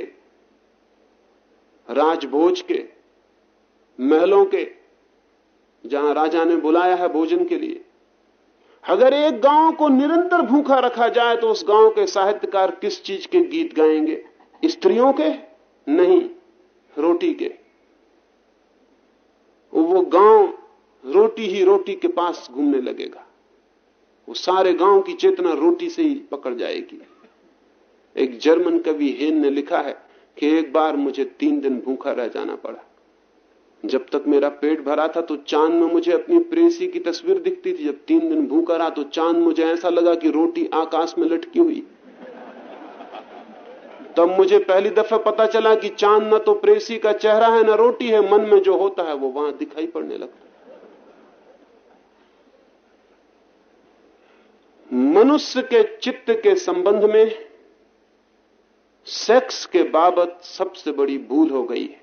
राजभोज के, महलों के, जहाँ राजा ने बुलाया है भोजन के लिए। अगर एक गाँव को निरंतर भूखा रखा जाए तो उस गाँव के साहित्यकार किस चीज़ के गीत गाएँगे? स्त्रियों के? नहीं। रोटी के। वो गाँव रोटी ही रोटी के पास घूमने लगेगा। वो सारे गाँव की चेतना रोटी से ही पकड़ जाएगी। एक जर्मन कवि हेन ने लिखा है कि एक बार मुझे तीन दिन भूखा रह जाना पड़ा। जब तक मेरा पेट भरा था तो चाँद में मुझे अपनी प्रेसी की तस्वीर दिखती थी। जब तीन दिन भूखा रहा तो चाँद मुझे ऐसा लगा कि रोटी आकाश में लटकी हुई। तब मुझे पहली दफ़ा पता चला कि चाँद न तो प्रेसी का चेहरा है, न रोटी है, मन में जो होता है वो वहाँ दिखाई पड़ने लगता मनुष्य के चित्त के संबंध में सेक्स के बाबत सबसे बड़ी भूल हो गई है।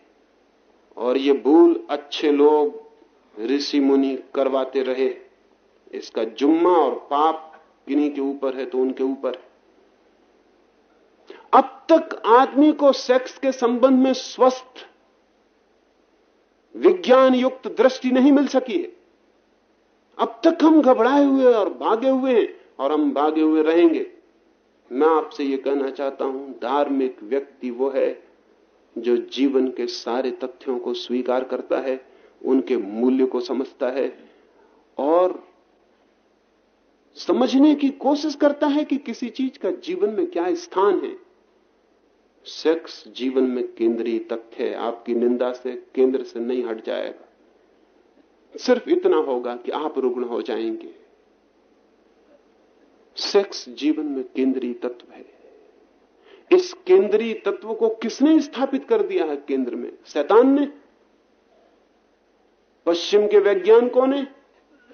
और ये भूल अच्छे लोग, ऋषि मुनि करवाते रहे। इसका जुम्मा और पाप किन्हीं के ऊपर है तो उनके ऊपर है। अब तक आदमी को सेक्स के संबंध में स्वस्थ विज्ञान युक्त दृष्टि नहीं मिल सकी है। अब तक हम घबराए हुए और भागे हुए हैं और हम भागे हुए रहेंगे। मैं आपसे यह कहना चाहता हूँ, धार्मिक व्यक्ति वो है जो जीवन के सारे तथ्यों को स्वीकार करता है, उनके मूल्य को समझता है और समझने की कोशिश करता है कि किसी चीज़ का जीवन में क्या स्थान है। सेक्स जीवन में केंद्रीय तथ्य है। आपकी निंदा से केंद्र से नहीं हट जाएगा। सिर्फ़ इतना होगा कि आप रुग्ण हो जाएँगे। सेक्स जीवन में केंद्रीय तत्व है। इस केंद्रीय तत्व को किसने स्थापित कर दिया है केंद्र में? शैतान ने? पश्चिम के वैज्ञानिकों ने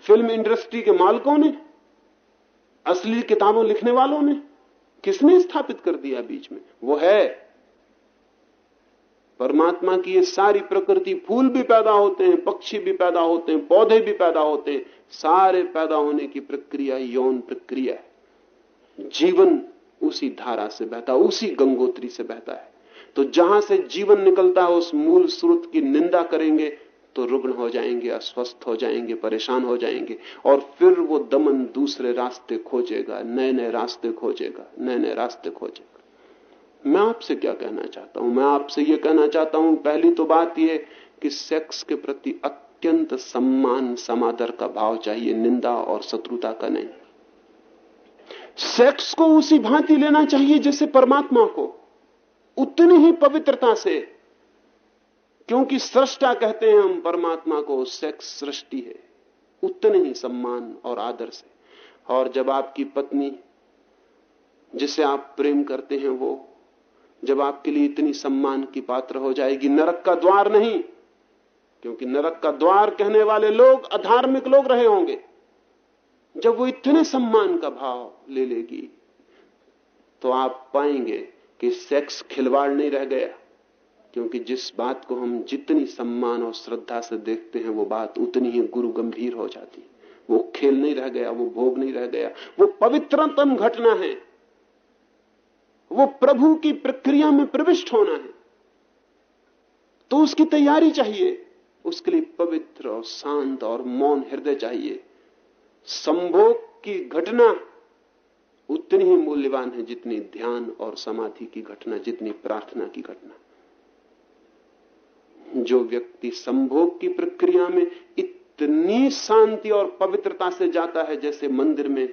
फ़िल्म इंडस्ट्री के मालकों ने? असली किताबों लिखने वालों ने? किसने स्थापित कर दिया बीच में? वो है। परमात्मा की ये सारी प्रकृति, फूल भी पैदा होते हैं, पक्षी भी पैदा होते हैं, पौधे भी पैदा होते हैं। सारे पैदा होने की प्रक्रिया, यौन प्रक्रिया है। जीवन उसी धारा से बहता उसी गंगोत्री से बहता है। तो जहाँ से जीवन निकलता है, उस मूल स्रोत की निंदा करेंगे तो रुग्ण हो जाएँगे, अस्वस्थ हो जाएँगे, परेशान हो जाएँगे और फिर वो दमन दूसरे रास्ते खोजेगा नए नए रास्ते खोजेगा नए नए रास्ते खोजेगा। मैं आपसे क्या कहना चाहता हूँ? मैं आपसे यह कहना चाहता हूँ, पहली तो बात यह कि सेक्स के प्रति अत्यंत सम्मान, समादर का भाव चाहिए, निंदा और शत्रुता का नहीं। सेक्स को उसी भांति लेना चाहिए जैसे परमात्मा को, उतनी ही पवित्रता से। क्योंकि सृष्टा कहते हैं हम, परमात्मा को सेक्स सृष्टि है। उतने ही सम्मान और आदर से। और जब आपकी पत्नी, जिसे आप प्रेम करते हैं वो, जब आपके लिए इतनी सम्मान की पात्र हो जाएगी, नरक का द्वार नहीं, क्योंकि नरक का द्वार कहने वाले लोग अधार्मिक लोग रहे होंगे। जब वो इतने सम्मान का भाव ले लेगी तो आप पाएँगे कि सेक्स खिलवाड़ नहीं रह गया। क्योंकि जिस बात को हम जितनी सम्मान और श्रद्धा से देखते हैं, वो बात उतनी ही गुरु गंभीर हो जाती वो खेल नहीं रह गया, वो भोग नहीं रह गया, वो पवित्रतम घटना है। वो प्रभु की प्रक्रिया में प्रविष्ट होना है। तो उसकी तैयारी चाहिए, उसके लिए पवित्र और शांत और मौन हृदय चाहिए। संभोग की घटना उतनी ही मूल्यवान है जितनी ध्यान और समाधि की घटना, जितनी प्रार्थना की घटना। जो व्यक्ति संभोग की प्रक्रिया में इतनी शांति और पवित्रता से जाता है जैसे मंदिर में,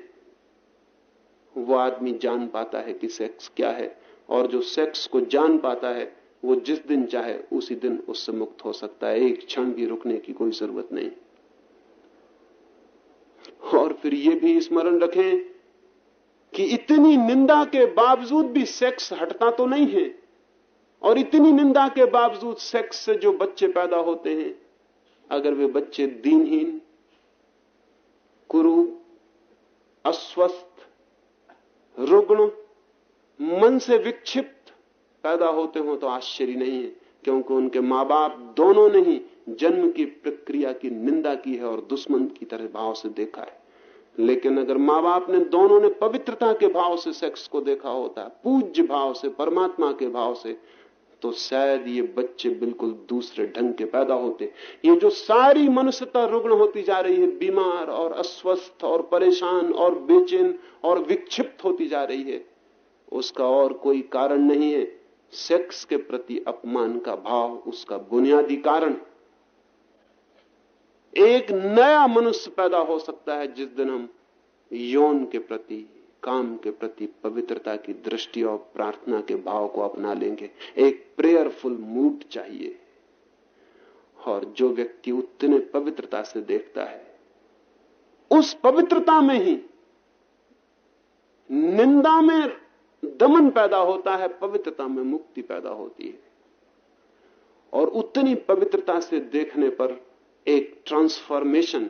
वो आदमी जान पाता है कि सेक्स क्या है और जो सेक्स को जान पाता है, वो जिस दिन चाहे उसी दिन उससे मुक्त हो सकता है। एक क्षण भी रुकने की कोई ज़रूरत नहीं। और फिर ये भी स्मरण रखें कि इतनी निंदा के बावजूद भी सेक्स हटता तो नहीं है। और इतनी निंदा के बावजूद सेक्स से जो बच्चे पैदा होते हैं, अगर वे बच्चे दीनहीन कुरु अस्वस्थ, रुग्ण, मन से विक्षिप्त पैदा होते हो तो आश्चर्य नहीं है, क्योंकि उनके माँ बाप दोनों ने ही जन्म की प्रक्रिया की निंदा की है और दुश्मन की तरह भाव से देखा है। लेकिन अगर माँ बाप ने दोनों ने पवित्रता के भाव से सेक्स को देखा होता, पूज्य भाव से, परमात्मा के भाव से तो शायद ये बच्चे बिल्कुल दूसरे ढंग के पैदा होते। ये जो सारी मनुष्यता रुग्ण होती जा रही है, बीमार और अस्वस्थ और परेशान और बेचैन और विक्षिप्त होती जा रही है, उसका और कोई कारण नहीं है। सेक्स के प्रति अपमान का भाव उसका बुनियादी कारण एक नया मनुष्य पैदा हो सकता है जिस दिन हम यौन के प्रति काम के प्रति पवित्रता की दृष्टि और प्रार्थना के भाव को अपना लेंगे। एक प्रेयरफुल मूड चाहिए। और जो व्यक्ति उतने पवित्रता से देखता है, उस पवित्रता में ही निंदा में दमन पैदा होता है, पवित्रता में मुक्ति पैदा होती है। और उतनी पवित्रता से देखने पर एक ट्रांसफॉर्मेशन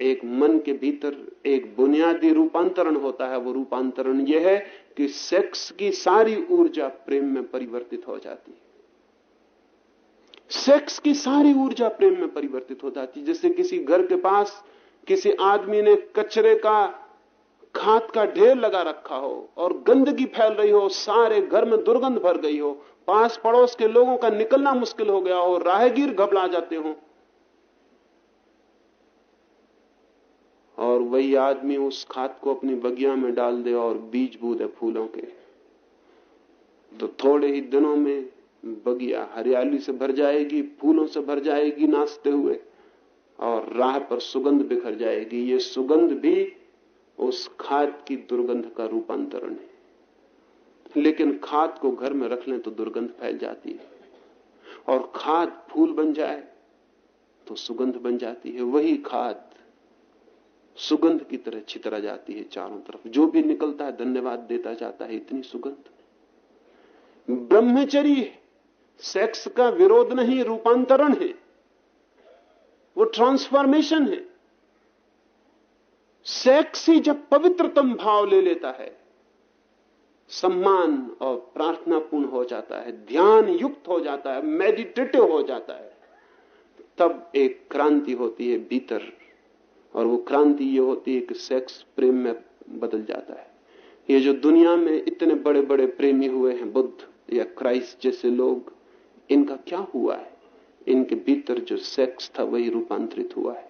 एक मन के भीतर एक बुनियादी रूपांतरण होता है, वो रूपांतरण यह है कि सेक्स की सारी ऊर्जा प्रेम में परिवर्तित हो जाती है। सेक्स की सारी ऊर्जा प्रेम में परिवर्तित हो जाती है। जैसे किसी घर के पास किसी आदमी ने कचरे का खाद का ढेर लगा रखा हो और गंदगी फैल रही हो, सारे घर में दुर्गंध भर गई हो पास पड़ोस के लोगों का निकलना मुश्किल हो गया हो, राहगीर घबरा जाते हो और वही आदमी उस खाद को अपनी बगिया में डाल दे और बीज बूदे फूलों के। तो थोड़े ही दिनों में बगिया हरियाली से भर जाएगी, फूलों से भर जाएगी नाचते हुए और राह पर सुगंध बिखर जाएगी। ये सुगंध भी उस खाद की दुर्गंध का रूपांतरण है। लेकिन खाद को घर में रख लें तो दुर्गंध फैल जाती है। और खाद फूल बन जाए तो सुगंध बन जाती है। वही खाद सुगंध की तरह छितरा जाती है चारों तरफ़। जो भी निकलता है, धन्यवाद देता जाता है, इतनी सुगंध। ब्रह्मचरी सेक्स का विरोध नहीं, रूपांतरण है। वो ट्रांसफॉर्मेशन है। सेक्स ही जब पवित्रतम भाव ले लेता है, सम्मान और प्रार्थनापूर्ण हो जाता है, ध्यान युक्त हो जाता है मेडिटेटिव हो जाता है, तब एक क्रांति होती है, भीतर और वो क्रांति ये होती है कि सेक्स प्रेम में बदल जाता है। ये जो दुनिया में इतने बड़े बड़े प्रेमी हुए हैं, बुद्ध या क्राइस्ट जैसे लोग, इनका क्या हुआ है? इनके भीतर जो सेक्स था, वही रूपांतरित हुआ है।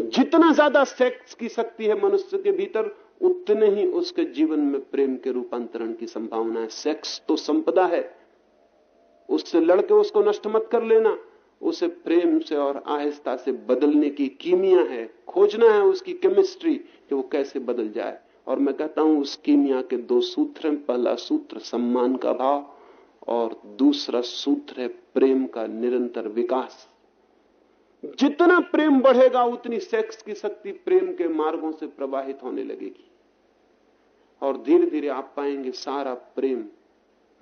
जितना ज़्यादा सेक्स की शक्ति है मनुष्य के भीतर, उतने ही उसके जीवन में प्रेम के रूपांतरण की संभावना है। सेक्स तो संपदा है। उससे लड़के उसको नष्ट मत कर लेना। उसे प्रेम से और आहिस्ता से बदलने की कीमिया है, खोजना है उसकी केमिस्ट्री कि वो कैसे बदल जाए। और मैं कहता हूँ, उस कीमिया के दो सूत्र हैं। पहला सूत्र सम्मान का भाव और दूसरा सूत्र है प्रेम का निरंतर विकास। जितना प्रेम बढ़ेगा, उतनी सेक्स की शक्ति प्रेम के मार्गों से प्रवाहित होने लगेगी। और धीरे धीरे आप पाएँगे सारा प्रेम,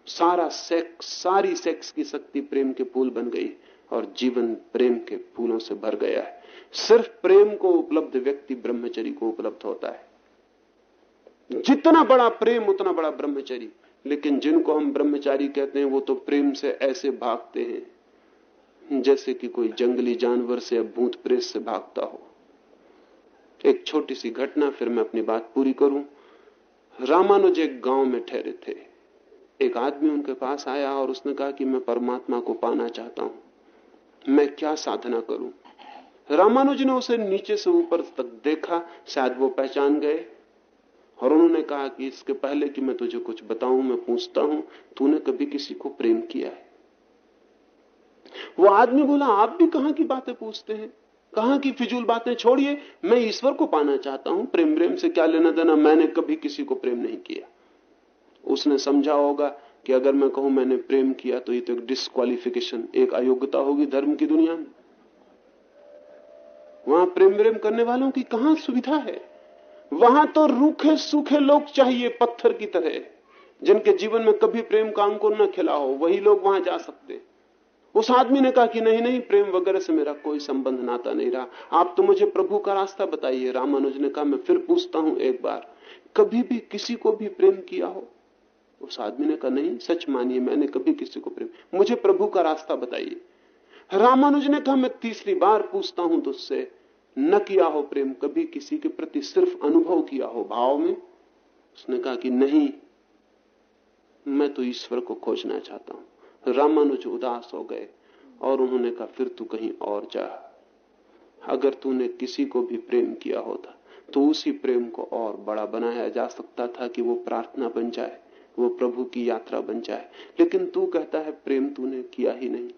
सारा सेक्स सारी सेक्स की शक्ति प्रेम के पुल बन गई और जीवन प्रेम के फूलों से भर गया है। सिर्फ़ प्रेम को उपलब्ध व्यक्ति ब्रह्मचरी को उपलब्ध होता है। जितना बड़ा प्रेम, उतना बड़ा ब्रह्मचरी लेकिन जिनको हम ब्रह्मचारी कहते हैं, वो तो प्रेम से ऐसे भागते हैं, जैसे कि कोई जंगली जानवर से या भूत प्रेत से भागता हो। एक छोटी सी घटना, फिर मैं अपनी बात पूरी करूँ। रामानुज एक गाँव में ठहरे थे। एक आदमी उनके पास आया और उसने कहा कि मैं परमात्मा को पाना चाहता हूँ। मैं क्या साधना करूँ? रामानुज ने उसे नीचे से ऊपर तक देखा, शायद वो पहचान गए। और उन्होंने कहा कि इसके पहले कि मैं तुझे कुछ बताऊँ, मैं पूछता हूँ, तूने कभी किसी को प्रेम किया है? वो आदमी बोला, आप भी कहाँ की बातें पूछते हैं? कहाँ की फिजूल बातें? छोड़िए, मैं ईश्वर को पाना चाहता हूँ प्रेम प्रेम से क्या लेना देना? मैंने कभी किसी को प्रेम नहीं किया। उसने समझा होगा कि अगर मैं कहूँ मैंने प्रेम किया तो ये तो एक डिस्कालिफिकेशन एक अयोग्यता होगी धर्म की दुनिया में। वहाँ प्रेम प्रेम करने वालों की कहाँ सुविधा है? वहाँ तो रूखे सूखे लोग चाहिए पत्थर की तरह, जिनके जीवन में कभी प्रेम का अंकुर न खिला हो, वही लोग वहाँ जा सकते। उस आदमी ने कहा कि नहीं नहीं, प्रेम वगैरह से मेरा कोई संबंध नाता नहीं रहा। आप तो मुझे प्रभु का रास्ता बताइए। रामानुज ने कहा, मैं फिर पूछता हूँ एक बार, कभी भी किसी को भी प्रेम किया हो उस आदमी ने कहा, नहीं, सच मानिए, मैंने कभी किसी को प्रेम मुझे प्रभु का रास्ता बताइए। रामानुज ने कहा, मैं तीसरी बार पूछता हूँ तुझसे, न किया हो प्रेम, कभी किसी के प्रति सिर्फ़ अनुभव किया हो भाव में? उसने कहा कि नहीं, मैं तो ईश्वर को खोजना चाहता हूँ। रामानुज उदास हो गए और उन्होंने कहा, फिर तू कहीं और जा। अगर तूने किसी को भी प्रेम किया होता तो उसी प्रेम को और बड़ा बनाया जा सकता था कि वो प्रार्थना बन जाए। वो प्रभु की यात्रा बन जाए। लेकिन तू कहता है, प्रेम तूने किया ही नहीं।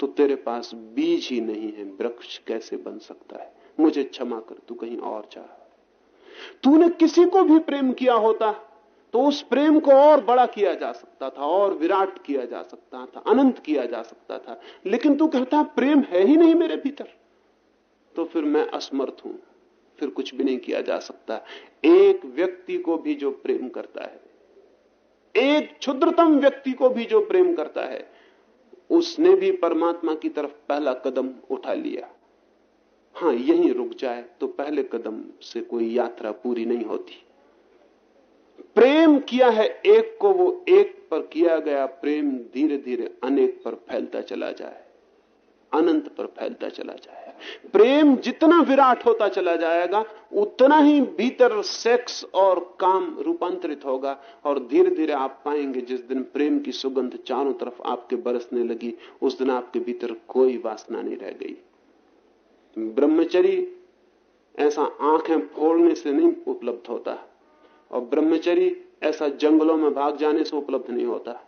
तो तेरे पास बीज ही नहीं है। वृक्ष कैसे बन सकता है? मुझे क्षमा कर, तू कहीं और जा। तूने किसी को भी प्रेम किया होता तो उस प्रेम को और बड़ा किया जा सकता था, और विराट किया जा सकता था, अनंत किया जा सकता था। लेकिन तू कहता है प्रेम है ही नहीं मेरे भीतर। तो फिर मैं असमर्थ हूँ। फिर कुछ भी नहीं किया जा सकता। एक व्यक्ति को भी जो प्रेम करता है एक क्षुद्रतम व्यक्ति को भी जो प्रेम करता है, उसने भी परमात्मा की तरफ़ पहला कदम उठा लिया। हाँ, यहीं रुक जाए तो पहले कदम से कोई यात्रा पूरी नहीं होती। प्रेम किया है एक को, वो एक पर किया गया प्रेम धीरे धीरे अनेक पर फैलता चला जाए। अनंत पर फैलता चला जाएगा। प्रेम जितना विराट होता चला जाएगा, उतना ही भीतर सेक्स और काम रूपांतरित होगा और धीरे धीरे आप पाएँगे जिस दिन प्रेम की सुगंध चारों तरफ़ आपके बरसने लगी, उस दिन आपके भीतर कोई वासना नहीं रह गई। ब्रह्मचरी ऐसा आँखें फोड़ने से नहीं उपलब्ध होता और ब्रह्मचरी ऐसा जंगलों में भाग जाने से उपलब्ध नहीं होता।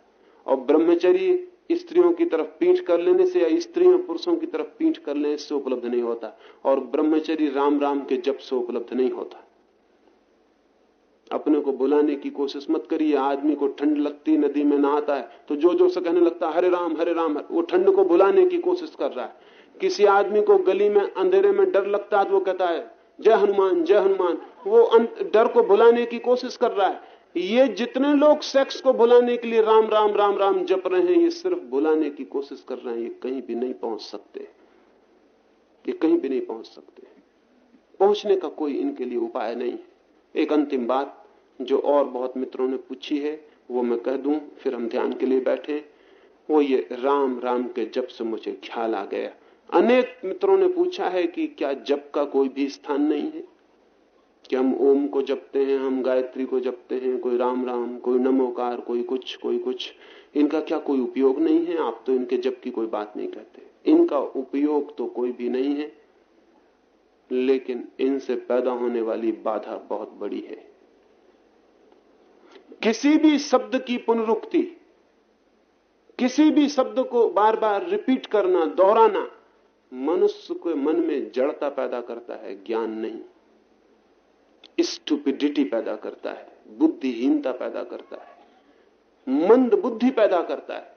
और ब्रह्मचरी स्त्रियों की तरफ़ पीठ कर लेने से या स्त्रियों पुरुषों की तरफ़ पीठ कर लेने से उपलब्ध नहीं होता, और ब्रह्मचरी राम राम के जप से उपलब्ध नहीं होता। अपने को बुलाने की कोशिश मत करिए, आदमी को ठंड लगती, नदी में नहाता है तो जो जो से कहने लगता है हरे राम हरे राम, वो ठंड को बुलाने की कोशिश कर रहा है। किसी आदमी को गली में, अंधेरे में डर लगता है तो वो कहता है, जय हनुमान जय हनुमान, वो डर को बुलाने की कोशिश कर रहा है। ये जितने लोग सेक्स को बुलाने के लिए राम राम राम राम जप रहे हैं, ये सिर्फ़ बुलाने की कोशिश कर रहे हैं, ये कहीं भी नहीं पहुँच सकते। ये कहीं भी नहीं पहुँच सकते। पहुँचने का कोई इनके लिए उपाय नहीं एक अंतिम बात जो और बहुत मित्रों ने पूछी है, वो मैं कह दूँ, फिर हम ध्यान के लिए बैठे वो ये राम राम के जप से मुझे ख्याल आ गया। अनेक मित्रों ने पूछा है कि क्या जप का कोई भी स्थान नहीं है? कि हम ओम को जपते हैं, हम गायत्री को जपते हैं, कोई राम राम, कोई नमोकार, कोई कुछ कोई कुछ। इनका क्या कोई उपयोग नहीं है? आप तो इनके जप की कोई बात नहीं कहते इनका उपयोग तो कोई भी नहीं है, लेकिन इनसे पैदा होने वाली बाधा बहुत बड़ी है। किसी भी शब्द की पुनरुक्ति, किसी भी शब्द को बार बार रिपीट करना, दोहराना, मनुष्य के मन में जड़ता पैदा करता है, ज्ञान नहीं। स्टूपिडिटी पैदा करता है, बुद्धिहीनता पैदा करता है, मंद बुद्धि पैदा करता है,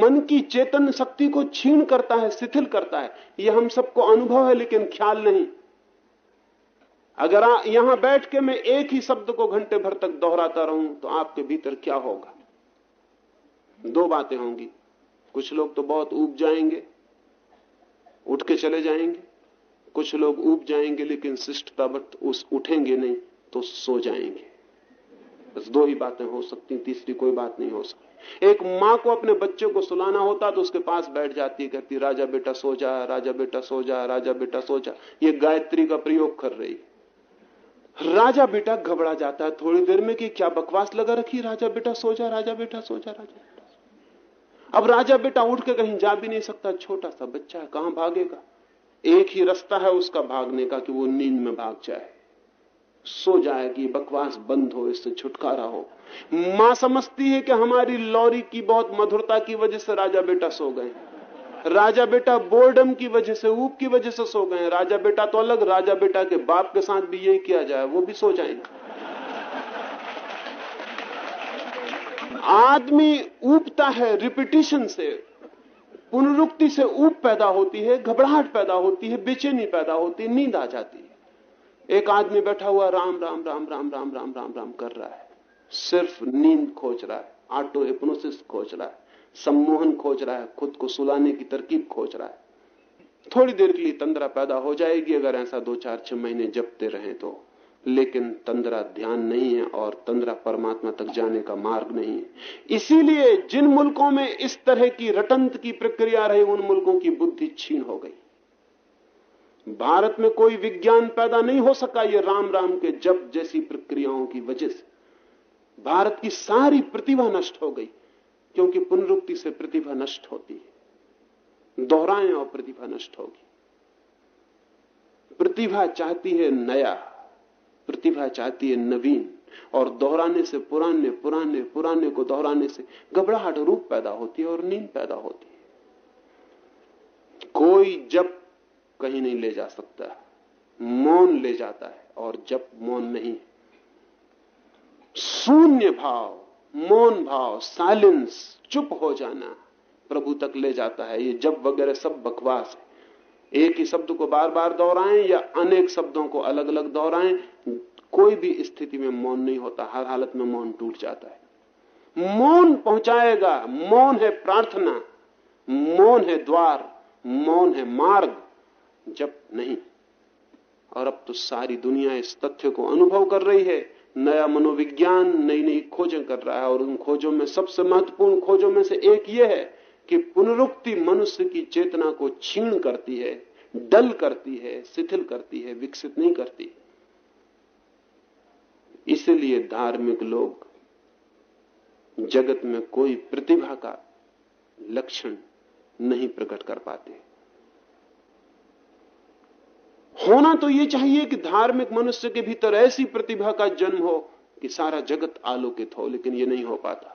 मन की चेतन शक्ति को छीन करता है, शिथिल करता है। यह हम सबको अनुभव है, लेकिन ख्याल नहीं। अगर यहाँ बैठ के मैं एक ही शब्द को घंटे भर तक दोहराता रहूँ तो आपके भीतर क्या होगा? दो बातें होंगी। कुछ लोग तो बहुत ऊब जाएँगे, उठ के चले जाएँगे। कुछ लोग ऊब जाएँगे, लेकिन शिष्टतावत उस उठेंगे नहीं तो सो जाएँगे। बस दो ही बातें हो सकती, तीसरी कोई बात नहीं हो सकती। एक माँ को अपने बच्चे को सुलाना होता तो उसके पास बैठ जाती कहती, राजा बेटा सो जा, राजा बेटा सो जा, राजा बेटा सो जा। ये गायत्री का प्रयोग कर रही। राजा बेटा घबरा जाता है, थोड़ी देर में कि क्या बकवास लगा रखी, राजा बेटा सो जा, राजा बेटा सो जा, राजा बेटा अब राजा बेटा उठ के कहीं जा भी नहीं सकता, छोटा सा बच्चा है, कहाँ भागेगा? एक ही रास्ता है उसका भागने का कि वो नींद में भाग जाए। सो जाएगी, बकवास बंद हो, इससे छुटकारा हो। माँ समझती है कि हमारी लॉरी की बहुत मधुरता की वजह से राजा बेटा सो गए। राजा बेटा बोर्डम की वजह से ऊप की वजह से सो गए। राजा बेटा तो अलग, राजा बेटा के बाप के साथ भी यही किया जाए, वो भी सो जाएँगे। आदमी ऊबता है रिपीटिशन से। पुनरुक्ति से ऊप पैदा होती है, घबराहट पैदा होती है, बेचैनी पैदा होती है, नींद आ जाती है। एक आदमी बैठा हुआ राम राम राम राम राम राम राम राम कर रहा है। सिर्फ़ नींद खोज रहा है, ऑटो हिप्नोसिस खोज रहा है, सम्मोहन खोज रहा है, खुद को सुलाने की तरकीब खोज रहा है। थोड़ी देर के लिए तंद्रा पैदा हो जाएगी, अगर ऐसा दो चार छह महीने जपते रहे तो। लेकिन तंद्रा ध्यान नहीं है और तंद्रा परमात्मा तक जाने का मार्ग नहीं है। इसीलिए जिन मुल्कों में इस तरह की रटंत की प्रक्रिया रही, उन मुल्कों की बुद्धि छीन हो गई। भारत में कोई विज्ञान पैदा नहीं हो सका ये राम राम के जप जैसी प्रक्रियाओं की वजह से। भारत की सारी प्रतिभा नष्ट हो गई, क्योंकि पुनरुक्ति से प्रतिभा नष्ट होती है। दोहराएँ और प्रतिभा नष्ट होगी। प्रतिभा चाहती है नया। प्रतिभा चाहती है नवीन और दोहराने से पुराने पुराने पुराने को दोहराने से घबराहट रूप पैदा होती है और नींद पैदा होती है। कोई जब कहीं नहीं ले जा सकता, मौन ले जाता है और जब मौन नहीं। शून्य भाव, मौन भाव, साइलेंस, चुप हो जाना प्रभु तक ले जाता है। ये जब वगैरह सब बकवास है। एक ही शब्द को बार बार दोहराएँ या अनेक शब्दों को अलग अलग दोहराएँ, कोई भी स्थिति में मौन नहीं होता, हर हालत में मौन टूट जाता है। मौन पहुंचाएगा, मौन है प्रार्थना, मौन है द्वार, मौन है मार्ग, जब नहीं। और अब तो सारी दुनिया इस तथ्य को अनुभव कर रही है, नया मनोविज्ञान नई नई खोजें कर रहा है, और उन खोजों में सबसे महत्वपूर्ण खोजों में से एक यह है कि पुनरुक्ति मनुष्य की चेतना को छीण करती है, डल करती है, शिथिल करती है, विकसित नहीं करती। इसलिए धार्मिक लोग जगत में कोई प्रतिभा का लक्षण नहीं प्रकट कर पाते। होना तो यह चाहिए कि धार्मिक मनुष्य के भीतर ऐसी प्रतिभा का जन्म हो कि सारा जगत आलोकित हो, लेकिन यह नहीं हो पाता।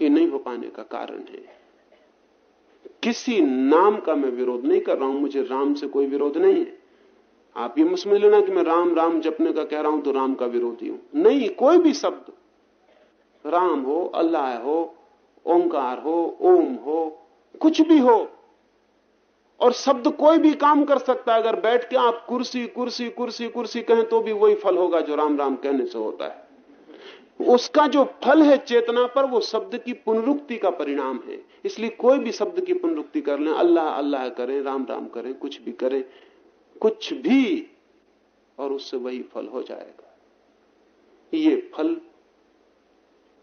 ये नहीं हो पाने का कारण है। किसी नाम का मैं विरोध नहीं कर रहा हूँ, मुझे राम से कोई विरोध नहीं है। आप ये मत समझ लेना कि मैं राम राम जपने का कह रहा हूँ तो राम का विरोधी हूँ। नहीं, कोई भी शब्द। राम हो, अल्लाह हो, ओंकार हो, ओम हो, कुछ भी हो। और शब्द कोई भी काम कर सकता है, अगर बैठ के आप कुर्सी कुर्सी कुर्सी कुर्सी कहें तो भी वही फल होगा जो राम राम कहने से होता है। उसका जो फल है चेतना पर, वो शब्द की पुनरुक्ति का परिणाम है। इसलिए कोई भी शब्द की पुनरुक्ति कर लें, अल्लाह अल्लाह करें, राम राम करें, कुछ भी करें, कुछ भी, और उससे वही फल हो जाएगा। ये फल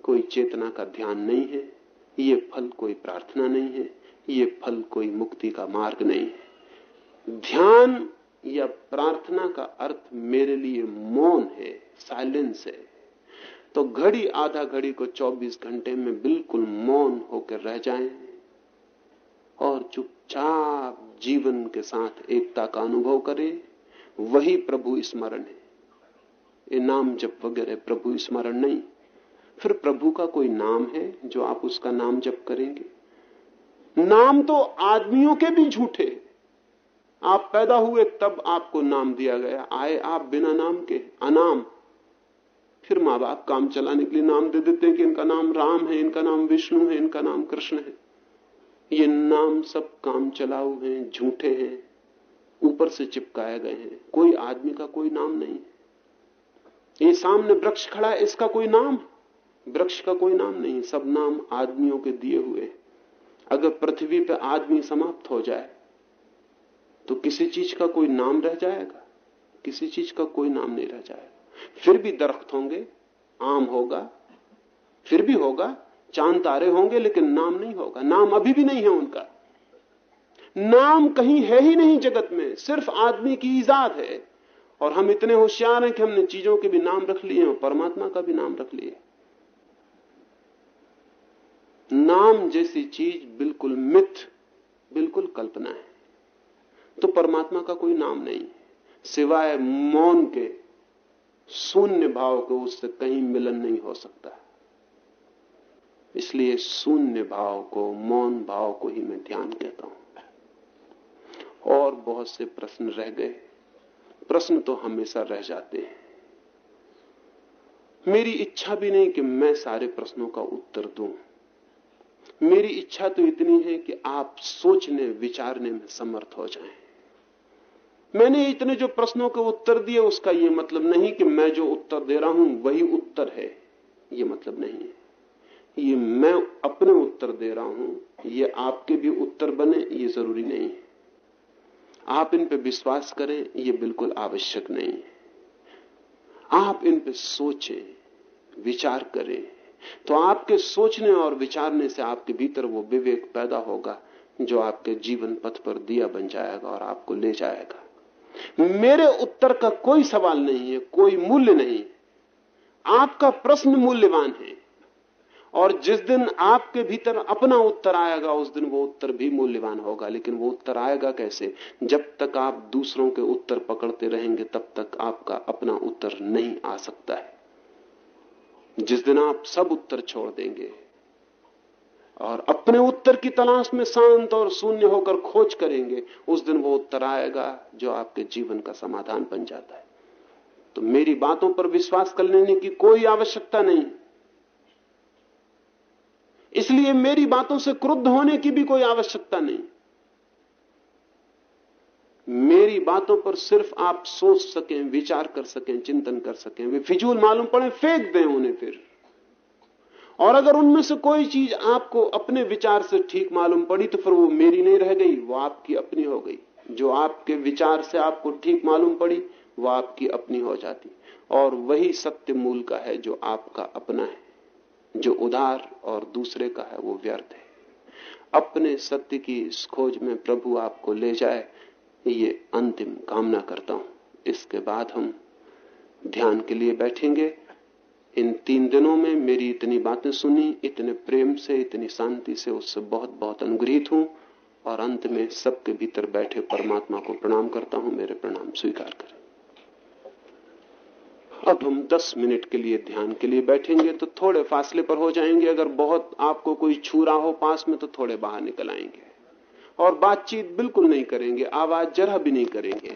कोई चेतना का ध्यान नहीं है, ये फल कोई प्रार्थना नहीं है, ये फल कोई मुक्ति का मार्ग नहीं है। ध्यान या प्रार्थना का अर्थ मेरे लिए मौन है, साइलेंस है। तो घड़ी, आधा घड़ी को 24 घंटे में बिल्कुल मौन होकर रह जाएँ और चुपचाप जीवन के साथ एकता का अनुभव करें। वही प्रभु स्मरण है। ये नाम जप वगैरह प्रभु स्मरण नहीं। फिर प्रभु का कोई नाम है जो आप उसका नाम जप करेंगे? नाम तो आदमियों के भी झूठे। आप पैदा हुए तब आपको नाम दिया गया। आए आप बिना नाम के। अनाम। फिर माँ बाप काम चलाने के लिए नाम दे देते हैं कि इनका नाम राम है, इनका नाम विष्णु है, इनका नाम कृष्ण है। ये नाम सब काम चलाऊ हैं, झूठे हैं, ऊपर से चिपकाए गए हैं। कोई आदमी का कोई नाम नहीं ये सामने वृक्ष खड़ा है, इसका कोई नाम? वृक्ष का कोई नाम नहीं, सब नाम आदमियों के दिए हुए अगर पृथ्वी पर आदमी समाप्त हो जाए तो किसी चीज़ का कोई नाम रह जाएगा? किसी चीज़ का कोई नाम नहीं रह जाएगा। फिर भी दरख्त होंगे, आम होगा, फिर भी होगा, चाँद तारे होंगे, लेकिन नाम नहीं होगा। नाम अभी भी नहीं है उनका। नाम कहीं है ही नहीं जगत में, सिर्फ़ आदमी की ईजाद है। और हम इतने होशियार हैं कि हमने चीज़ों के भी नाम रख लिए और परमात्मा का भी नाम रख लिए। नाम जैसी चीज़ बिल्कुल मिथ, बिल्कुल कल्पना है। तो परमात्मा का कोई नाम नहीं सिवाय मौन के शून्य भाव को उससे कहीं मिलन नहीं हो सकता। इसलिए शून्य भाव को, मौन भाव को ही मैं ध्यान कहता हूँ। और बहुत से प्रश्न रह गए। प्रश्न तो हमेशा रह जाते हैं। मेरी इच्छा भी नहीं कि मैं सारे प्रश्नों का उत्तर दूँ। मेरी इच्छा तो इतनी है कि आप सोचने, विचारने में समर्थ हो जाएँ। मैंने इतने जो प्रश्नों के उत्तर दिए, उसका यह मतलब नहीं कि मैं जो उत्तर दे रहा हूँ, वही उत्तर है। ये मतलब नहीं है। ये मैं अपने उत्तर दे रहा हूँ, ये आपके भी उत्तर बने, ये ज़रूरी नहीं है। आप इन पे विश्वास करें, ये बिल्कुल आवश्यक नहीं है। आप इन पे सोचें, विचार करें। तो आपके सोचने और विचारने से आपके भीतर वो विवेक पैदा होगा, जो आपके जीवन पथ पर दिया बन जाएगा और आपको ले जाएगा। मेरे उत्तर का कोई सवाल नहीं है, कोई मूल्य नहीं। आपका प्रश्न मूल्यवान है। और जिस दिन आपके भीतर अपना उत्तर आएगा, उस दिन वो उत्तर भी मूल्यवान होगा। लेकिन वो उत्तर आएगा कैसे? जब तक आप दूसरों के उत्तर पकड़ते रहेंगे, तब तक आपका अपना उत्तर नहीं आ सकता है। जिस दिन आप सब उत्तर छोड़ देंगे और अपने उत्तर की तलाश में शांत और शून्य होकर खोज करेंगे, उस दिन वो उत्तर आएगा जो आपके जीवन का समाधान बन जाता है। तो मेरी बातों पर विश्वास कर लेने की कोई आवश्यकता नहीं। इसलिए मेरी बातों से क्रुद्ध होने की भी कोई आवश्यकता नहीं। मेरी बातों पर सिर्फ़ आप सोच सकें, विचार कर सकें, चिंतन कर सकें, वे फिजूल मालूम पड़े, फेंक दें उन्हें फिर। और अगर उनमें से कोई चीज़ आपको अपने विचार से ठीक मालूम पड़ी तो फिर वो मेरी नहीं रह गई, वो आपकी अपनी हो गई। जो आपके विचार से आपको ठीक मालूम पड़ी, वो आपकी अपनी हो जाती। और वही सत्य मूल का है, जो आपका अपना है। जो उदार और दूसरे का है, वो व्यर्थ है। अपने सत्य की इस खोज में प्रभु आपको ले जाए, ये अंतिम कामना करता हूँ। इसके बाद हम ध्यान के लिए बैठेंगे। इन तीन दिनों में मेरी इतनी बातें सुनी, इतने प्रेम से, इतनी शांति से उससे बहुत बहुत अनुग्रहित हूँ और अंत में सबके भीतर बैठे परमात्मा को प्रणाम करता हूँ, मेरे प्रणाम स्वीकार करें। अब हम 10 मिनट के लिए ध्यान के लिए बैठेंगे तो थोड़े फासले पर हो जाएँगे। अगर बहुत आपको कोई छू रहा हो पास में तो थोड़े बाहर निकल आएँगे और बातचीत बिल्कुल नहीं करेंगे, आवाज़ जरा भी नहीं करेंगे।